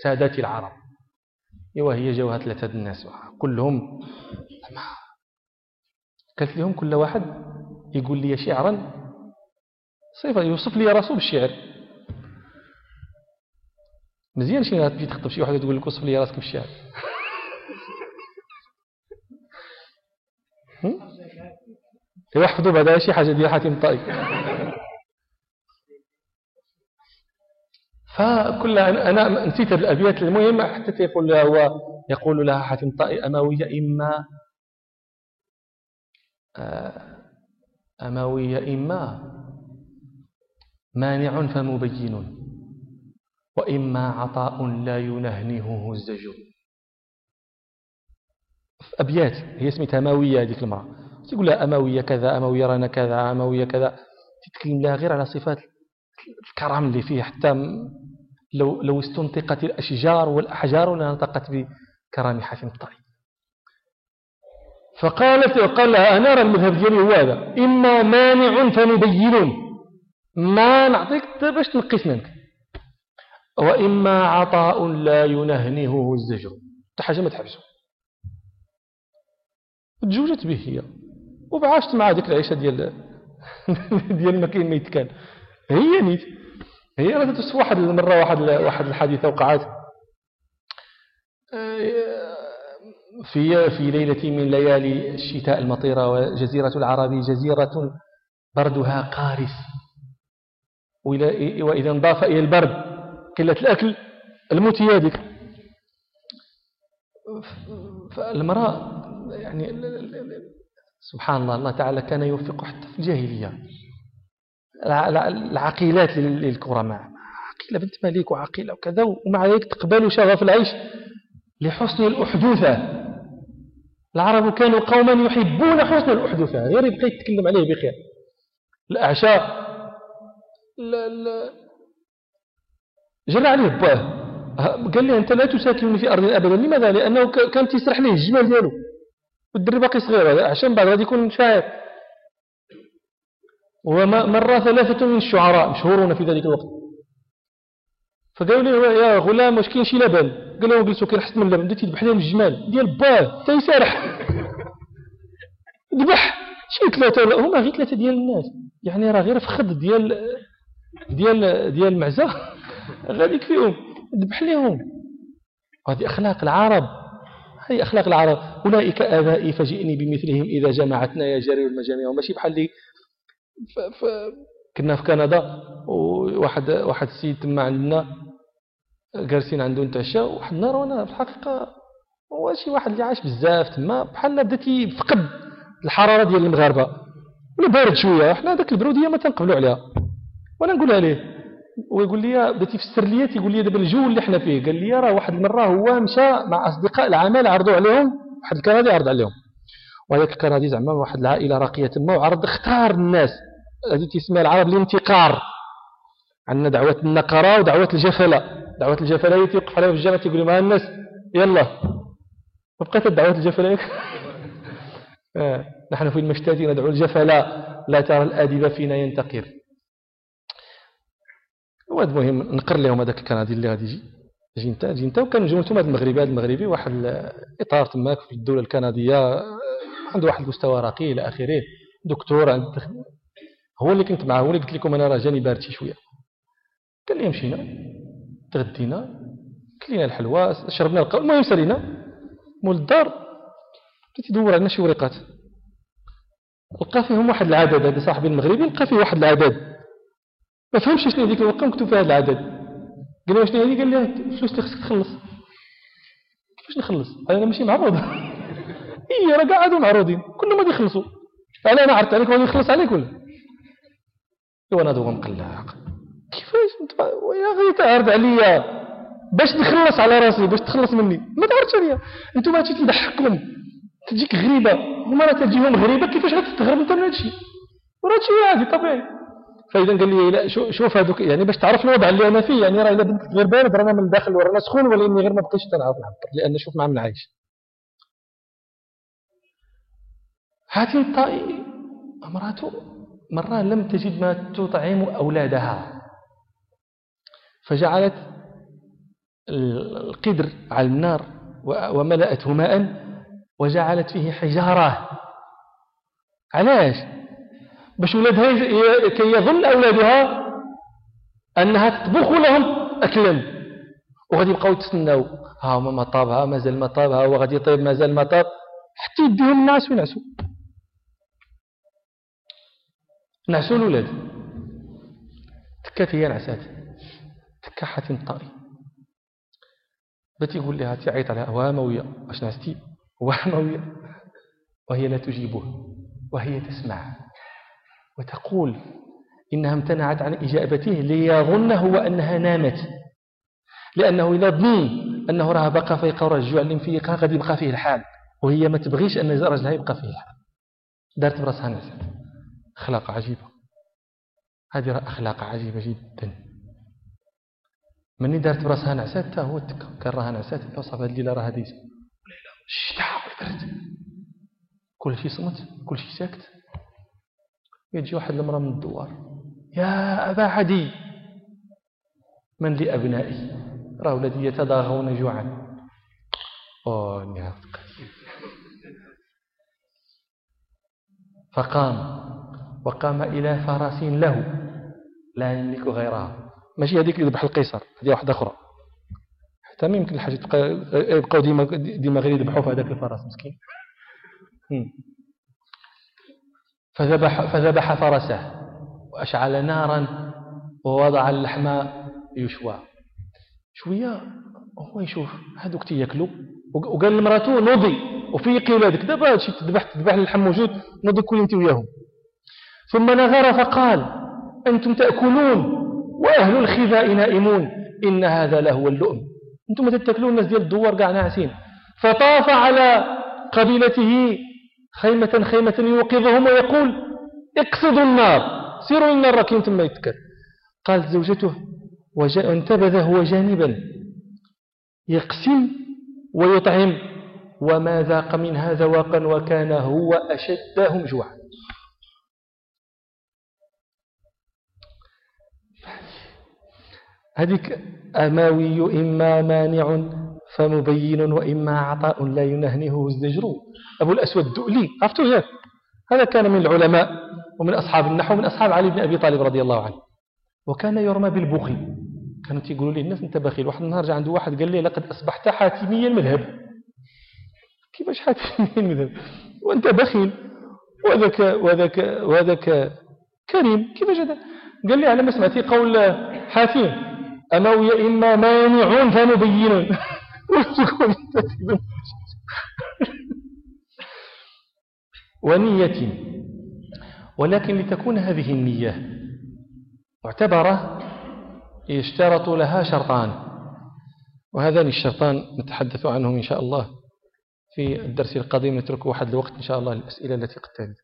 سادات العرب. وهي جوها ثلاثة الناس. كلهم قالت لهم كل واحد يقول لي شعرا صفة يوصف لي راسه بالشعر. مزيان شي تجي تخطب شي واحد تقول لك وصف لي راسك بالشعر يحفظوا بعد شي حاجة ديال حاتم الطائي فكل أنا نسيت الأبيات. المهم حتى يقول لها هو يقول لها حاتم الطائي أموية إما آه، أموية إما مانع فمبين. وإما عطاء لا ينهنهه الزجر. أبيات هي اسمها أموية هذيك المرأة. تقول لها أموية كذا أموية رانا كذا أموية كذا. تتكلم لها غير على صفات الكرم اللي فيه. حتى لو لو استنطقت الأشجار والأحجار لنطقت بكرم حاتم الطريق فقالت وقال لها أنا أرى المذهب ديالي هو هذا. إما مانع فنبين ما نعطيك باش تنقي منك. وإما عطاء لا ينهنهه الزجر. حاجة ما تحبسه. تزوجت به هي. وبعاشت مع ذيك العيشة ديال ديال ما كاين ما يتكان هي نيت. هي راه توصف واحد المرة واحد واحد الحادثة وقعت في في ليلة من ليالي الشتاء المطيرة وجزيرة العرب جزيرة بردها قارس. وإذا انضاف إلى البرد. قلة الأكل الموت هذيك فالمرأة يعني سبحان الله الله تعالى كان يوفق حتى في الجاهلية. العقيلات للكرماء. عقيلة بنت مليك وعقيلة وكذا ومع ذلك تقبل شغف العيش لحسن الأحدوثة. العرب كانوا قوما يحبون حسن الأحدوثة غير يبقى يتكلم عليه بخير. الأعشاء جرى عليه باه قال لي أنت لا تساكنني في أرض أبدا؟ لماذا؟ لأنه كان تيسرح ليه الجمال ديالو. والدري باقي صغير عشان بعد غادي يكون شاعر. ومر ثلاثة من الشعراء مشهورون في ذلك الوقت. فقالوا لي يا غلام واش كاين شي لبن؟ قال لهم جلسوا كاين حسن من اللبن بديت يذبح الجمال. ديال باه تيسرح ذبح شي ثلاثة هما غير ثلاثة ديال الناس. يعني راه غير فخد ديال ديال ديال المعزة. غادي يكفيهم ذبح لهم هذه أخلاق العرب. هذه أخلاق العرب. أولئك آبائي فجئني بمثلهم إذا جمعتنا يا جرير المجامع. وماشي بحال لي ف... كنا في كندا وواحد واحد السيد تما عندنا جالسين عنده نتعشى واحد النهار وأنا في الحقيقة هو شي واحد اللي عايش بزاف تما بحال بدا تيفقد الحرارة ديال المغاربة. ولا بارد شوية حنا داك البروديه ما تنقبلوا عليها. وأنا نقولها ليه؟ ويقول لي بديتي في السرليات يقول لي دابا الجو اللي حنا فيه. قال لي راه واحد المرة هو مشى مع أصدقاء العمل عرضوا عليهم واحد الكندي عرض عليهم. وهذاك الكندي زعما واحد العائلة راقية تما وعرض اختار الناس. هذه تسمى العرب الانتقار. عندنا دعوة النقرة ودعوة الجفلة. دعوة الجفلة هي تيوقف عليها في الجامع تيقول مع الناس يلا. وبقيت دعوه الجفلة آه. نحن في المشتات ندعو الجفلة. لا ترى الادب فينا ينتقر. وهذا المهم نقر لهم هذاك الكندي اللي غادي يجي. يجي انت يجي انت وكان جملتهم هذا المغربي هذا المغربي واحد الاطار تماك في الدولة الكندية عنده واحد المستوى راقي إلى آخره. دكتور هو اللي كنت معاه هو اللي قلت لكم أنا راه جاني بارد شي شوية. قال لي مشينا تغدينا كلينا الحلوى شربنا القهوة المهم سالينا. مول الدار بديت يدور علينا شي وريقات لقى فيهم واحد العدد هذا صاحبي المغربي لقى فيه واحد العدد. ما فهمش شنو هذيك الورقه مكتوب فيها هذا العدد. قال له شنو هذه قال لي الفلوس اللي خصك تخلص. كيفاش نخلص؟ أنا ماشي معروض. اي راه قاعدوا معروضين. كلهم غادي يخلصوا. أنا أنا عرفت عليك غادي يخلص عليك ولا؟ ايوا أنا دوغ مقلق كيفاش؟ أنت غادي تعرض عليا. باش نخلص على راسي باش تخلص مني. ما تعرفش عليا. أنتم هادشي تضحككم تجيك غريبة. هما راه تجيهم غريبة كيفاش غتستغرب أنت من هادشي وراه هادشي عادي طبيعي. فاذا قال لي لا شوف هذوك يعني باش تعرف الوضع اللي أنا فيه يعني راه الا بديت غير بارد رانا من الداخل ورانا سخون ولا اني غير ما بقيتش تنعرف نعبر لأن شوف مع من عايش هذه الطائي امراته مرة لم تجد ما تطعم أولادها. فجعلت القدر على النار وملأته ماء وجعلت فيه حجارة. علاش؟ باش ولادها كي يظن أولادها أنها تطبخ لهم أكلا. وغادي يبقاو يتسناو. ها هما ما طاب ها مازال ما طاب ها وغادي يطيب مازال ما طاب. حتى يديهم الناس وينعسوا. نعسوا الولاد. تكات هي نعسات. تكا حاتم طاري بات يقول لها تعيط عليها واموية اش نعستي؟ واموية وهي لا تجيبه. وهي تسمع. وتقول إنها امتنعت عن إجابته ليظن هو أنها نامت لأنه إذا ظن أنه راه بقى فيقع الجوع اللي مفيقها غادي يبقى فيه الحال وهي ما تبغيش أن رجلها يبقى فيه الحال. دارت براسها نعسات أخلاق عجيبة. هذه أخلاق عجيبة جدا. مني دارت براسها نعسات هو كان راها نعسات وصف هذه الليلة راه هذه الشتاء والبرد كل شيء صمت كل شيء ساكت. يجي واحد المرأة من الدوار. يا أبا عدي. من لأبنائي. راه ولدي يتضاغون جوعا. نعم. فقام وقام إلى فرس له. لا يملك غيرها. ماشي هذيك اللي ذبح القيصر هذه واحدة أخرى. حتى ما يمكن الحاجة يبقاو ديما ديما غير يذبحوا في هذاك الفرس مسكين. فذبح فذبح فرسه وأشعل نارا ووضع اللحم يشوى. شوية هو يشوف هذوك تياكلوا وقال لمراته نوضي وفيقي ولادك دابا هادشي تذبح تذبح اللحم موجود نوضي كل انت وياهم. ثم نظر فقال أنتم تأكلون وأهل الخذاء نائمون إن هذا لهو اللؤم. أنتم تتكلون الناس ديال الدوار قاع ناعسين. فطاف على قبيلته خيمة خيمة يوقظهم ويقول اقصدوا النار سيروا النار راكين ثم يتكل قالت زوجته وانتبذ هو جانبا يقسم ويطعم. وما ذاق منها ذواقا وكان هو أشدهم جوعا. هذيك أماوي إما مانع فمبين وإما عطاء لا ينهنه الزجر. أبو الأسود الدؤلي عرفتوا هذا هذا كان من العلماء ومن أصحاب النحو ومن أصحاب علي بن أبي طالب رضي الله عنه. وكان يرمى بالبخل. كانوا يقولوا لي الناس انت بخيل واحد النهار جاء عنده واحد قال لي لقد أصبحت حاتميا المذهب. كيفاش حاتميا المذهب؟ وأنت بخيل وذاك وذاك وذاك كريم. كيفاش هذا؟ قال لي على ما سمعتي قول حاتم أموي إما مانع فنبين. ونية. ولكن لتكون هذه النية معتبرة يشترط لها شرطان وهذان الشرطان نتحدث عنهم إن شاء الله في الدرس القادم نترك واحد الوقت إن شاء الله للأسئلة التي قد ترد